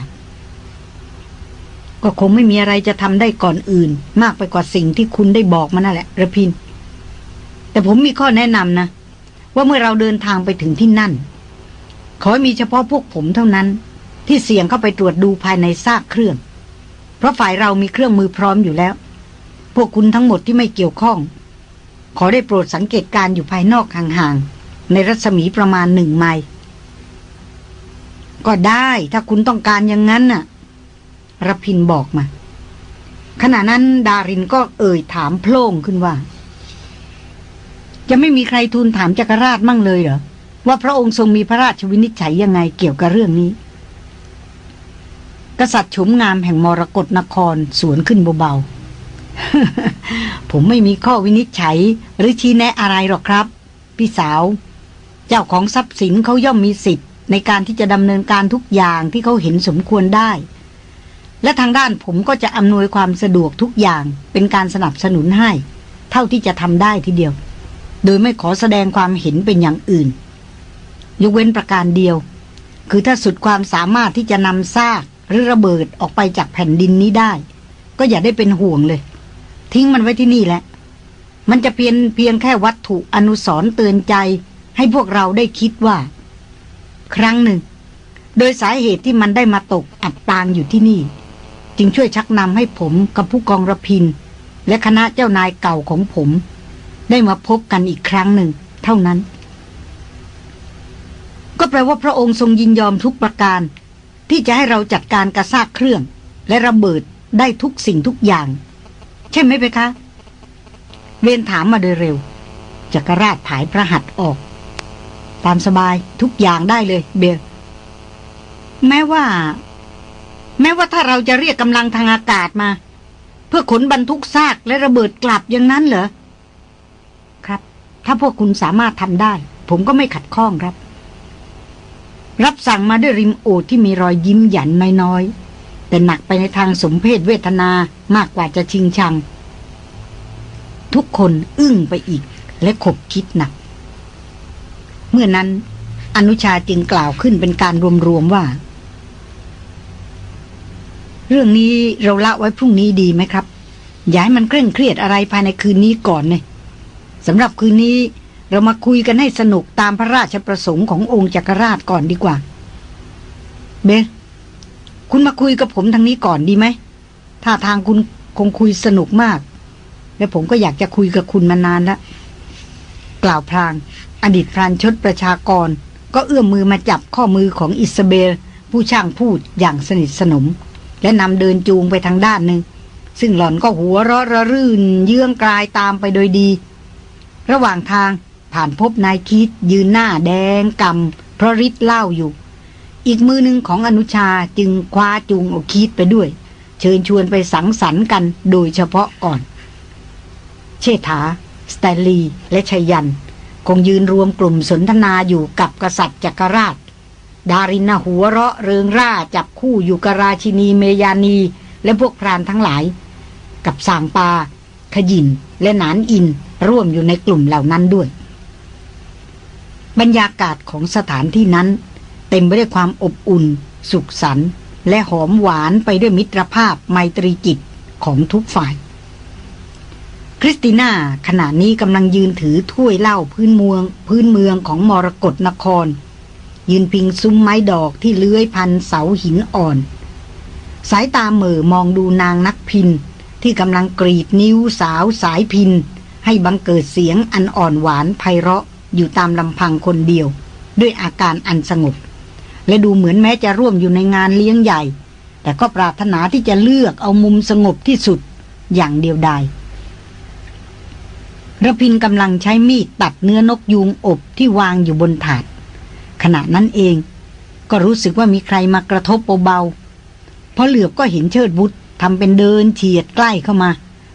Speaker 1: ก็คงไม่มีอะไรจะทำได้ก่อนอื่น มากไปกว่าสิ่งที่คุณได้บอกมานั่นแหละระพิน แต่ผมมีข้อแนะนำนะ ว่าเมื่อเราเดินทางไปถึงที่นั่น ขอให้มีเฉพาะพวกผมเท่านั้น ที่เสี่ยงเข้าไปตรวจดูภายในซากเครื่อง เพราะฝ่ายเรามีเครื่องมือพร้อมอยู่แล้ว พวกคุณทั้งหมดที่ไม่เกี่ยวข้อง ขอได้โปรดสังเกตการอยู่ภายนอกห่างๆ ในรัศมีประมาณหนึ่งไมล์ก็ได้ถ้าคุณต้องการอย่างนั้นน่ะรพินบอกมา ขณะนั้นดารินก็เอ่ยถามโพล่งขึ้นว่า จะไม่มีใครทูลถามจักรราชมั่งเลยเหรอ ว่าพระองค์ทรงมีพระราชวินิจฉัยยังไงเกี่ยวกับเรื่องนี้ กษัตริย์ชมงามแห่งมรกรนครสวนขึ้นเบาๆ ผมไม่มีข้อวินิจฉัยหรือชี้แนะอะไรหรอกครับ พี่สาว เจ้าของทรัพย์สินเขาย่อมมีสิทธิ์ ในการที่จะดำเนินการทุกอย่างที่เขาเห็นสมควรได้ และทางด้านผมก็จะอำนวยความสะดวกทุกอย่างเป็นการสนับสนุนให้ เท่าที่จะทำได้ทีเดียว โดยไม่ขอแสดงความเห็นเป็นอย่างอื่น ยกเว้นประการเดียว คือถ้าสุดความสามารถที่จะนำซากหรือระเบิดออกไปจากแผ่นดินนี้ได้ ก็อย่าได้เป็นห่วงเลย ทิ้งมันไว้ที่นี่แหละ มันจะเพียงเพียงแค่วัตถุอนุสร์เตือนใจ ให้พวกเราได้คิดว่า ครั้งหนึ่ง โดยสาเหตุที่มันได้มาตกอับปางอยู่ที่นี่ จึงช่วยชักนำให้ผมกับผู้กองระพิน และคณะเจ้านายเก่าของผม ได้มาพบกันอีกครั้งหนึ่ง เท่านั้น ก็แปลว่าพระองค์ทรงยินยอมทุกประการ ที่จะให้เราจัดการกระซากเครื่อง และระเบิดได้ทุกสิ่งทุกอย่าง ใช่ไหมเพคะเรียนถามมาโดยเร็วจักรราชผายพระหัตถ์ออก ตามสบายทุกอย่างได้เลย เบลแม้ว่า แม้ว่าถ้าเราจะเรียกกำลังทางอากาศมา เพื่อขนบรรทุกซากและระเบิดกลับอย่างนั้นเหรอ ครับ ถ้าพวกคุณสามารถทำได้ ผมก็ไม่ขัดข้องครับ รับสั่งมาด้วยริมโอที่มีรอยยิ้มหยันน้อย แต่หนักไปในทางสมเพศเวทนามากกว่าจะชิงชัง ทุกคนอึ้งไปอีกและขบคิดหนัก เมื่อนั้น อนุชาจึงกล่าวขึ้นเป็นการรวมๆว่า เรื่องนี้เราละไว้พรุ่งนี้ดีไหมครับอย่าให้มันเคร่งเครียดอะไรภายในคืนนี้ก่อนเลยสำหรับคืนนี้เรามาคุยกันให้สนุกตามพระราชประสงค์ขององค์จักรราชก่อนดีกว่า เบ คุณมาคุยกับผมทางนี้ก่อนดีไหมถ้าทางคุณคงคุยสนุกมาก และผมก็อยากจะคุยกับคุณมานานแล้วกล่าวพลาง อดีตพรานชดประชากร ก็เอื้อมมือมาจับข้อมือของอิสเบล ผู้ช่างพูดอย่างสนิทสนม และนำเดินจูงไปทางด้านหนึ่ง ซึ่งหล่อนก็หัวเราะระรื่น เยื่องกลายตามไปโดยดี ระหว่างทางผ่านพบนายคิดยืนหน้าแดงกำเพราะริดเหล้าอยู่ อีกมือหนึ่งของอนุชาจึงคว้าจูงโอคิดไปด้วย เชิญชวนไปสังสรรค์กันโดยเฉพาะก่อน เชษฐา สแตลีและชัยยัน คงยืนรวมกลุ่มสนทนาอยู่กับกษัตริย์จักรราช ดารินหัวเราะเริงร่าจับคู่อยู่กับราชินีเมยานี และพวกพรานทั้งหลาย กับสางปา ขยินและหนานอินร่วมอยู่ในกลุ่มเหล่านั้นด้วย บรรยากาศของสถานที่นั้น เต็มไปด้วยความอบอุ่น สุขสันต์และหอมหวานไปด้วยมิตรภาพไมตรีจิตของทุกฝ่าย คริสติน่าขณะนี้กำลังยืนถือถ้วยเหล้าพื้นเมือง พื้นเมืองของมรกรนคร ยืนพิงซุ้มไม้ดอกที่เลื้อยพันเสาหินอ่อน สายตาเหม่อมองดูนางนักพินที่กำลังกรีดนิ้วสาวสายพิน ให้บังเกิดเสียงอันอ่อนหวานไพเราะอยู่ตามลำพังคนเดียว ด้วยอาการอันสงบ และดูเหมือนแม้จะร่วมอยู่ในงานเลี้ยงใหญ่ แต่ก็ปรารถนาที่จะเลือกเอามุมสงบที่สุดอย่างเดียวดายระพินกำลังใช้มีดตัดเนื้อนกยูงอบที่วางอยู่บนถาด ขณะนั้นเอง ก็รู้สึกว่ามีใครมากระทบเบาๆเพราะเหลือบก็เห็นเชิดบุตรทำเป็นเดินเฉียดใกล้เข้ามา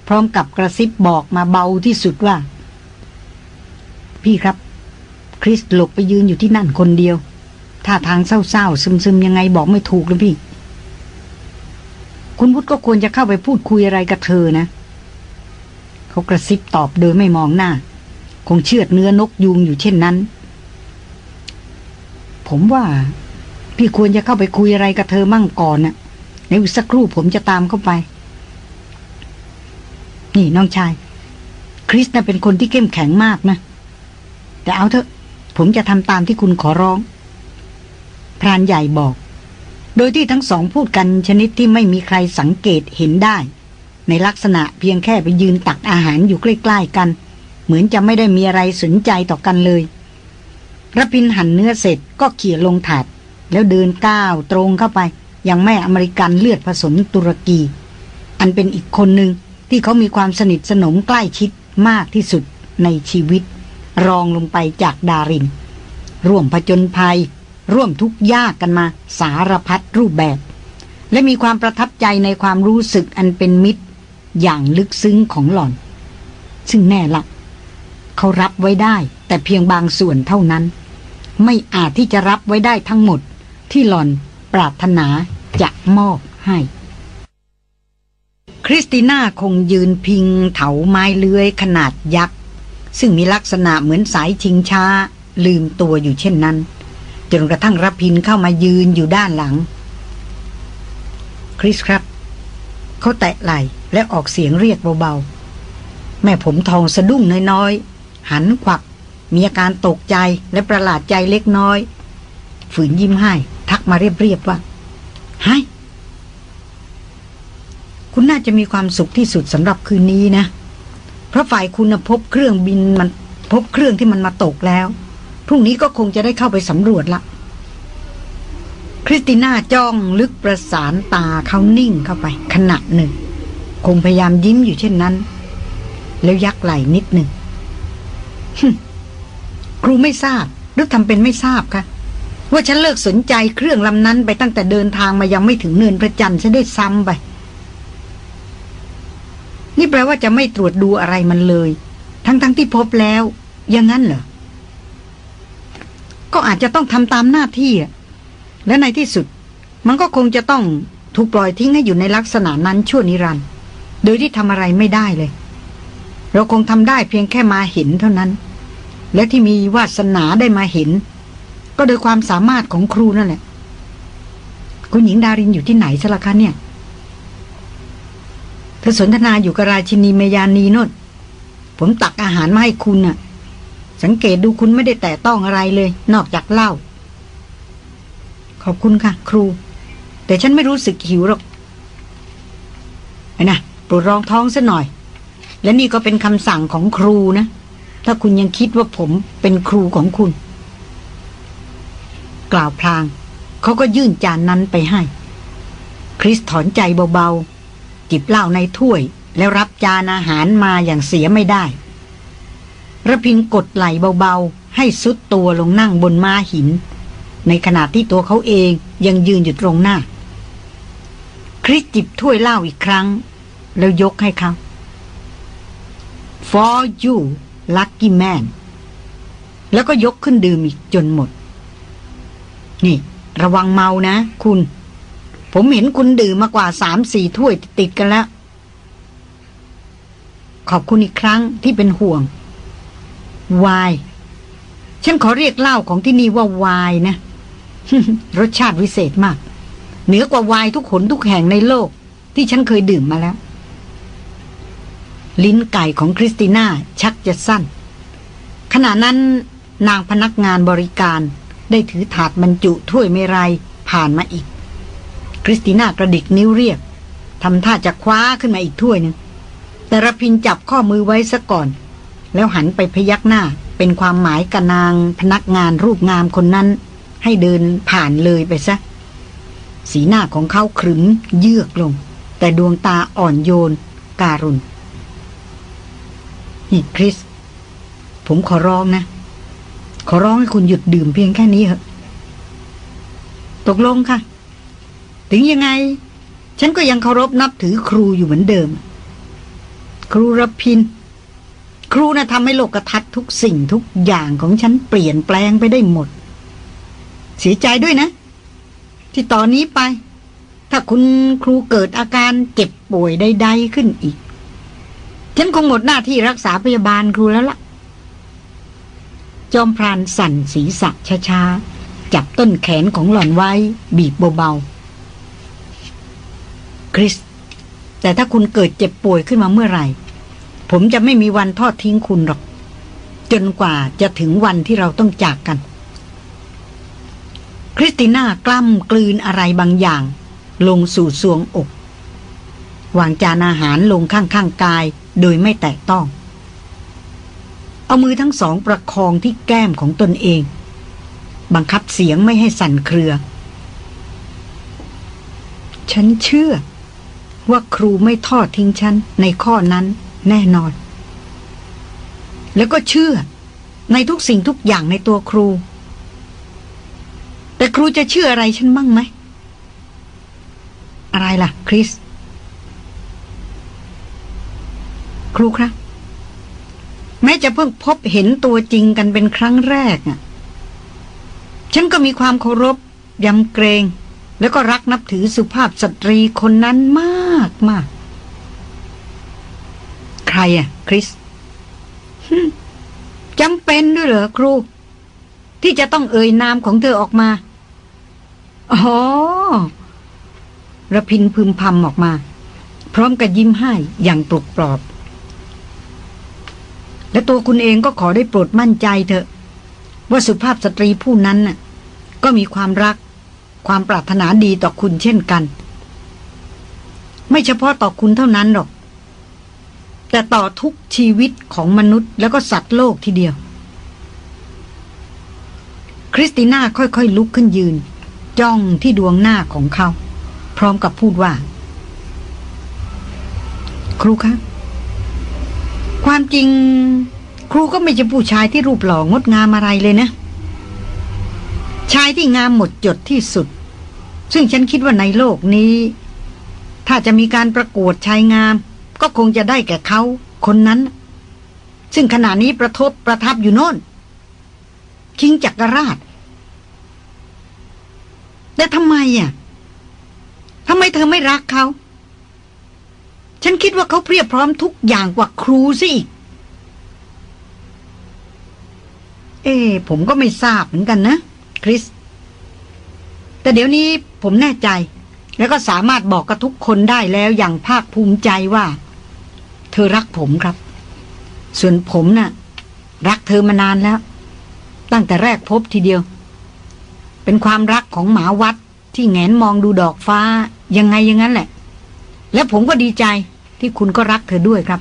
Speaker 1: พร้อมกับกระซิบบอกมาเบาที่สุดว่า พี่ครับ คริสหลบไปยืนอยู่ที่นั่นคนเดียว ท่าทางเศร้าๆซึมๆยังไงบอกไม่ถูกเลยพี่ คุณพุทธก็ควรจะเข้าไปพูดคุยอะไรกับเธอนะ เขากระซิบตอบโดยไม่มองหน้า คงเชือดเนื้อนกยูงอยู่เช่นนั้น ผมว่า พี่ควรจะเข้าไปคุยอะไรกับเธอมั่งก่อนนะ่ะในสักครู่ผมจะตามเข้าไป นี่น้องชาย คริสน่ะเป็นคนที่เข้มแข็งมากนะ แต่เอาเถอะ ผมจะทำตามที่คุณขอร้อง พรานใหญ่บอก โดยที่ทั้งสองพูดกันชนิดที่ไม่มีใครสังเกตเห็นได้ ในลักษณะเพียงแค่ไปยืนตักอาหารอยู่ใกล้ๆกัน เหมือนจะไม่ได้มีอะไรสนใจต่อกันเลยระพินหั่นเนื้อเสร็จก็เขี่ยลงถาดแล้วเดินก้าวตรงเข้าไป ยังแม่อเมริกันเลือดผสมตุรกี อันเป็นอีกคนหนึ่งที่เขามีความสนิทสนมใกล้ชิดมากที่สุดในชีวิต รองลงไปจากดาริน ร่วมผจญภัย ร่วมทุกข์ยากกันมาสารพัดรูปแบบ และมีความประทับใจในความรู้สึกอันเป็นมิตร อย่างลึกซึ้งของหล่อน ซึ่งแน่ละเขารับไว้ได้ แต่เพียงบางส่วนเท่านั้น ไม่อาจที่จะรับไว้ได้ทั้งหมด ที่หล่อนปรารถนาจะมอบให้ คริสติน่าคงยืนพิงเถาไม้เลื้อยขนาดยักษ์ ซึ่งมีลักษณะเหมือนสายชิงช้า ลืมตัวอยู่เช่นนั้น จนกระทั่งรับพินเข้ามายืนอยู่ด้านหลัง คริสครับ เขาแตะไหลและออกเสียงเรียกเบาๆ แม่ผมทองสะดุ้งน้อยๆ หันขวัก มีอาการตกใจและประหลาดใจเล็กน้อย ฝืนยิ้มให้ ทักมาเรียบๆว่าให้คุณน่าจะมีความสุขที่สุดสำหรับคืนนี้นะ เพราะฝ่ายคุณพบเครื่องบินมันพบเครื่องที่มันมาตกแล้ว พรุ่งนี้ก็คงจะได้เข้าไปสำรวจละ คริสติน่าจ้องลึกประสานตาเขานิ่งเข้าไป ขณะหนึ่ง คงพยายามยิ้มอยู่เช่นนั้น แล้วยักไหล่นิดหนึ่งครูไม่ทราบ หรือทำเป็นไม่ทราบคะว่าฉันเลิกสนใจเครื่องลำนั้นไปตั้งแต่เดินทางมายังไม่ถึงเนินพระจันทร์ฉันได้ซ้ำไป นี่แปลว่าจะไม่ตรวจดูอะไรมันเลย ทั้งๆทที่พบแล้ว อย่างนั้นเหรอ ก็อาจจะต้องทำตามหน้าที่อะและในที่สุด มันก็คงจะต้องถูกปล่อยทิ้งให้อยู่ในลักษณะนั้นชั่วนิรันด์โดยที่ทำอะไรไม่ได้เลย เราคงทำได้เพียงแค่มาเห็นเท่านั้น และที่มีวาสนาได้มาเห็น ก็โดยความสามารถของครูนั่นแหละ คุณหญิงดารินอยู่ที่ไหนสละคะเนี่ยเธอสนทนาอยู่กับราชินีเมยานีนดผมตักอาหารมาให้คุณน่ะ สังเกตดูคุณไม่ได้แตะต้องอะไรเลย นอกจากเหล้าขอบคุณค่ะ ครู แต่ฉันไม่รู้สึกหิวหรอกไอ้นะปรดรองท้องซะหน่อย และนี่ก็เป็นคำสั่งของครูนะ ถ้าคุณยังคิดว่าผมเป็นครูของคุณ กล่าวพลาง เขาก็ยื่นจานนั้นไปให้ คริสถอนใจเบาๆจิบเหล้าในถ้วยแล้วรับจานอาหารมาอย่างเสียไม่ได้ ระพินกดไหลเบาๆ ให้สุดตัวลงนั่งบนม้าหิน ในขณะที่ตัวเขาเองยังยืนอยู่ตรงหน้า คริสจิบถ้วยเหล้าอีกครั้ง แล้วยกให้เขา For you lucky man แล้วก็ยกขึ้นดื่มอีกจนหมด นี่ ระวังเมานะ คุณ ผมเห็นคุณดื่มมากว่าสามสี่ถ้วยติดกันแล้ว ขอบคุณอีกครั้งที่เป็นห่วง วาย ฉันขอเรียกเหล้าของที่นี่ว่าวายนะ รสชาติวิเศษมาก เหนือกว่าวายทุกขนทุกแห่งในโลก ที่ฉันเคยดื่มมาแล้ว ลิ้นไก่ของคริสติน่าชักจะสั้น ขณะนั้นนางพนักงานบริการได้ถือถาดบรรจุถ้วยเมรัยผ่านมาอีก คริสติน่ากระดิกนิ้วเรียกทำท่าจะคว้าขึ้นมาอีกถ้วยหนึ่งแต่รพินทร์จับข้อมือไว้ซะก่อน แล้วหันไปพยักหน้า เป็นความหมายกับนางพนักงานรูปงามคนนั้น ให้เดินผ่านเลยไปซะ สีหน้าของเขาขรึมเยือกลง แต่ดวงตาอ่อนโยน การุณนี่คริส ผมขอร้องนะ ขอร้องให้คุณหยุดดื่มเพียงแค่นี้เถอะตกลงค่ะ ถึงยังไง ฉันก็ยังเคารพนับถือครูอยู่เหมือนเดิม ครูรพิน ครูนะ่ะทำให้โลกทัศน์ทุกสิ่งทุกอย่างของฉันเปลี่ยนแปลงไปได้หมด เสียใจด้วยนะ ที่ตอนนี้ไป ถ้าคุณครูเกิดอาการเจ็บป่วยใดๆขึ้นอีก ฉันคงหมดหน้าที่รักษาพยาบาลครูแล้วล่ะ จอมพรานสั่นศีรษะช้าๆ จับต้นแขนของหล่อนไว้ บีบเบาๆคริส แต่ถ้าคุณเกิดเจ็บป่วยขึ้นมาเมื่อไหร่ ผมจะไม่มีวันทอดทิ้งคุณหรอก จนกว่าจะถึงวันที่เราต้องจากกัน คริสติน่ากล้ำกลืนอะไรบางอย่าง ลงสู่สวงอก วางจานอาหารลงข้างๆกายโดยไม่แตะต้อง เอามือทั้งสองประคองที่แก้มของตนเอง บังคับเสียงไม่ให้สั่นเครือ ฉันเชื่อว่าครูไม่ทอดทิ้งฉันในข้อนั้น แน่นอน แล้วก็เชื่อในทุกสิ่งทุกอย่างในตัวครู แต่ครูจะเชื่ออะไรฉันบ้างไหม อะไรล่ะ คริส ครูครับ แม้จะเพิ่งพบเห็นตัวจริงกันเป็นครั้งแรกอะฉันก็มีความเคารพยำเกรง แล้วก็รักนับถือสุภาพสตรีคนนั้นมากมาก รอะคริสจำเป็นด้วยเหรอครู ที่จะต้องเอ่ยนามของเธอออกมา อ๋อระพินพึมพำออกมา พร้อมกับยิ้มให้อย่างปลุกปลอบ และตัวคุณเองก็ขอได้โปรดมั่นใจเถอะ ว่าสุภาพสตรีผู้นั้นน่ะ ก็มีความรัก ความปรารถนาดีต่อคุณเช่นกัน ไม่เฉพาะต่อคุณเท่านั้นหรอก แต่ต่อทุกชีวิตของมนุษย์แล้วก็สัตว์โลกทีเดียว คริสติน่าค่อยๆลุกขึ้นยืน จ้องที่ดวงหน้าของเขา พร้อมกับพูดว่า ครูคะความจริง ครูก็ไม่ใช่ผู้ชายที่รูปหล่องดงามอะไรเลยนะ ชายที่งามหมดจดที่สุด ซึ่งฉันคิดว่าในโลกนี้ ถ้าจะมีการประกวดชายงาม ก็คงจะได้แก่เขาคนนั้น ซึ่งขณะนี้ประทบประทับอยู่โน่น คิงจักรราชแต่ทำไมอะทำไมเธอไม่รักเขา ฉันคิดว่าเขาเพียบพร้อมทุกอย่างกว่าครูสิอีก เอ้ผมก็ไม่ทราบเหมือนกันนะ คริส แต่เดี๋ยวนี้ผมแน่ใจ แล้วก็สามารถบอกกับทุกคนได้แล้วอย่างภาคภูมิใจว่า ธอรักผมครับ ส่วนผมนะ่ะ รักเธอมานานแล้ว ตั้งแต่แรกพบทีเดียว เป็นความรักของหมาวัดที่แงนมองดูดอกฟ้า ยังไงย่างนั้นแหละ และผมก็ดีใจที่คุณก็รักเธอด้วยครับ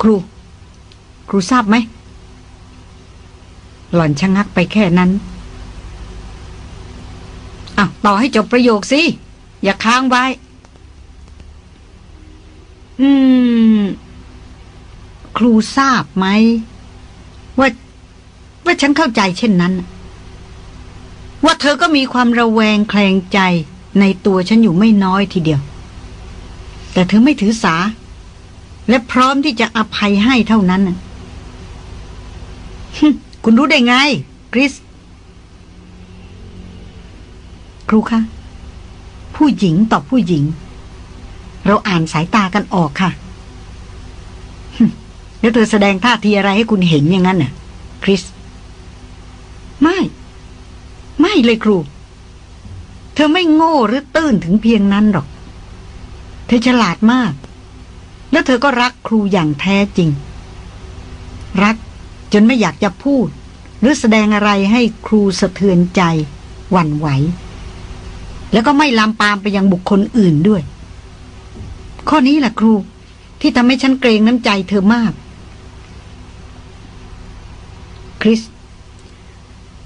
Speaker 1: ครู ครูทราบไหม หล่อนชะงักไปแค่นั้นอะต่อให้จบประโยคสิ อย่าค้างไว้ อืม ครูทราบไหม ว่า ว่าฉันเข้าใจเช่นนั้น ว่าเธอก็มีความระแวงแคลงใจในตัวฉันอยู่ไม่น้อยทีเดียว แต่เธอไม่ถือสา และพร้อมที่จะอภัยให้เท่านั้นคุณรู้ได้ไงคริส ครูคะ ผู้หญิงต่อผู้หญิง เราอ่านสายตากันออกค่ะแล้วเธอแสดงท่าทีอะไรให้คุณเห็นอย่างนั้นน่ะ คริส ไม่ ไม่เลยครู เธอไม่โง่หรือตื้นถึงเพียงนั้นหรอก เธอฉลาดมาก แล้วเธอก็รักครูอย่างแท้จริง รักจนไม่อยากจะพูด หรือแสดงอะไรให้ครูสะเทือนใจหวั่นไหว แล้วก็ไม่ลามปามไปยังบุคคลอื่นด้วย ข้อนี้แหละครู ที่ทำให้ฉันเกรงน้ำใจเธอมาก คริส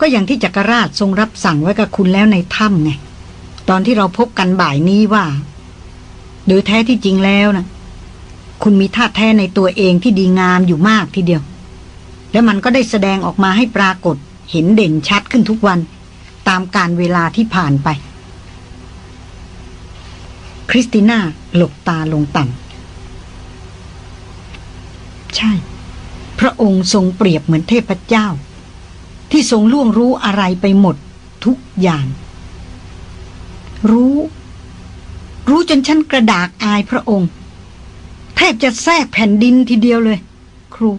Speaker 1: ก็อย่างที่จักรราชทรงรับสั่งไว้กับคุณแล้วในถ้ำไง ตอนที่เราพบกันบ่ายนี้ว่า โดยแท้ที่จริงแล้วนะคุณมีท่าแท้ในตัวเองที่ดีงามอยู่มากทีเดียว และมันก็ได้แสดงออกมาให้ปรากฏเห็นเด่นชัดขึ้นทุกวัน ตามการเวลาที่ผ่านไป คริสติน่าหลบตาลงต่ำใช่ พระองค์ทรงเปรียบเหมือนเทพเจ้า ที่ทรงล่วงรู้อะไรไปหมดทุกอย่าง รู้ รู้จนฉันกระดากอายพระองค์ แทบจะแทรกแผ่นดินทีเดียวเลย ครู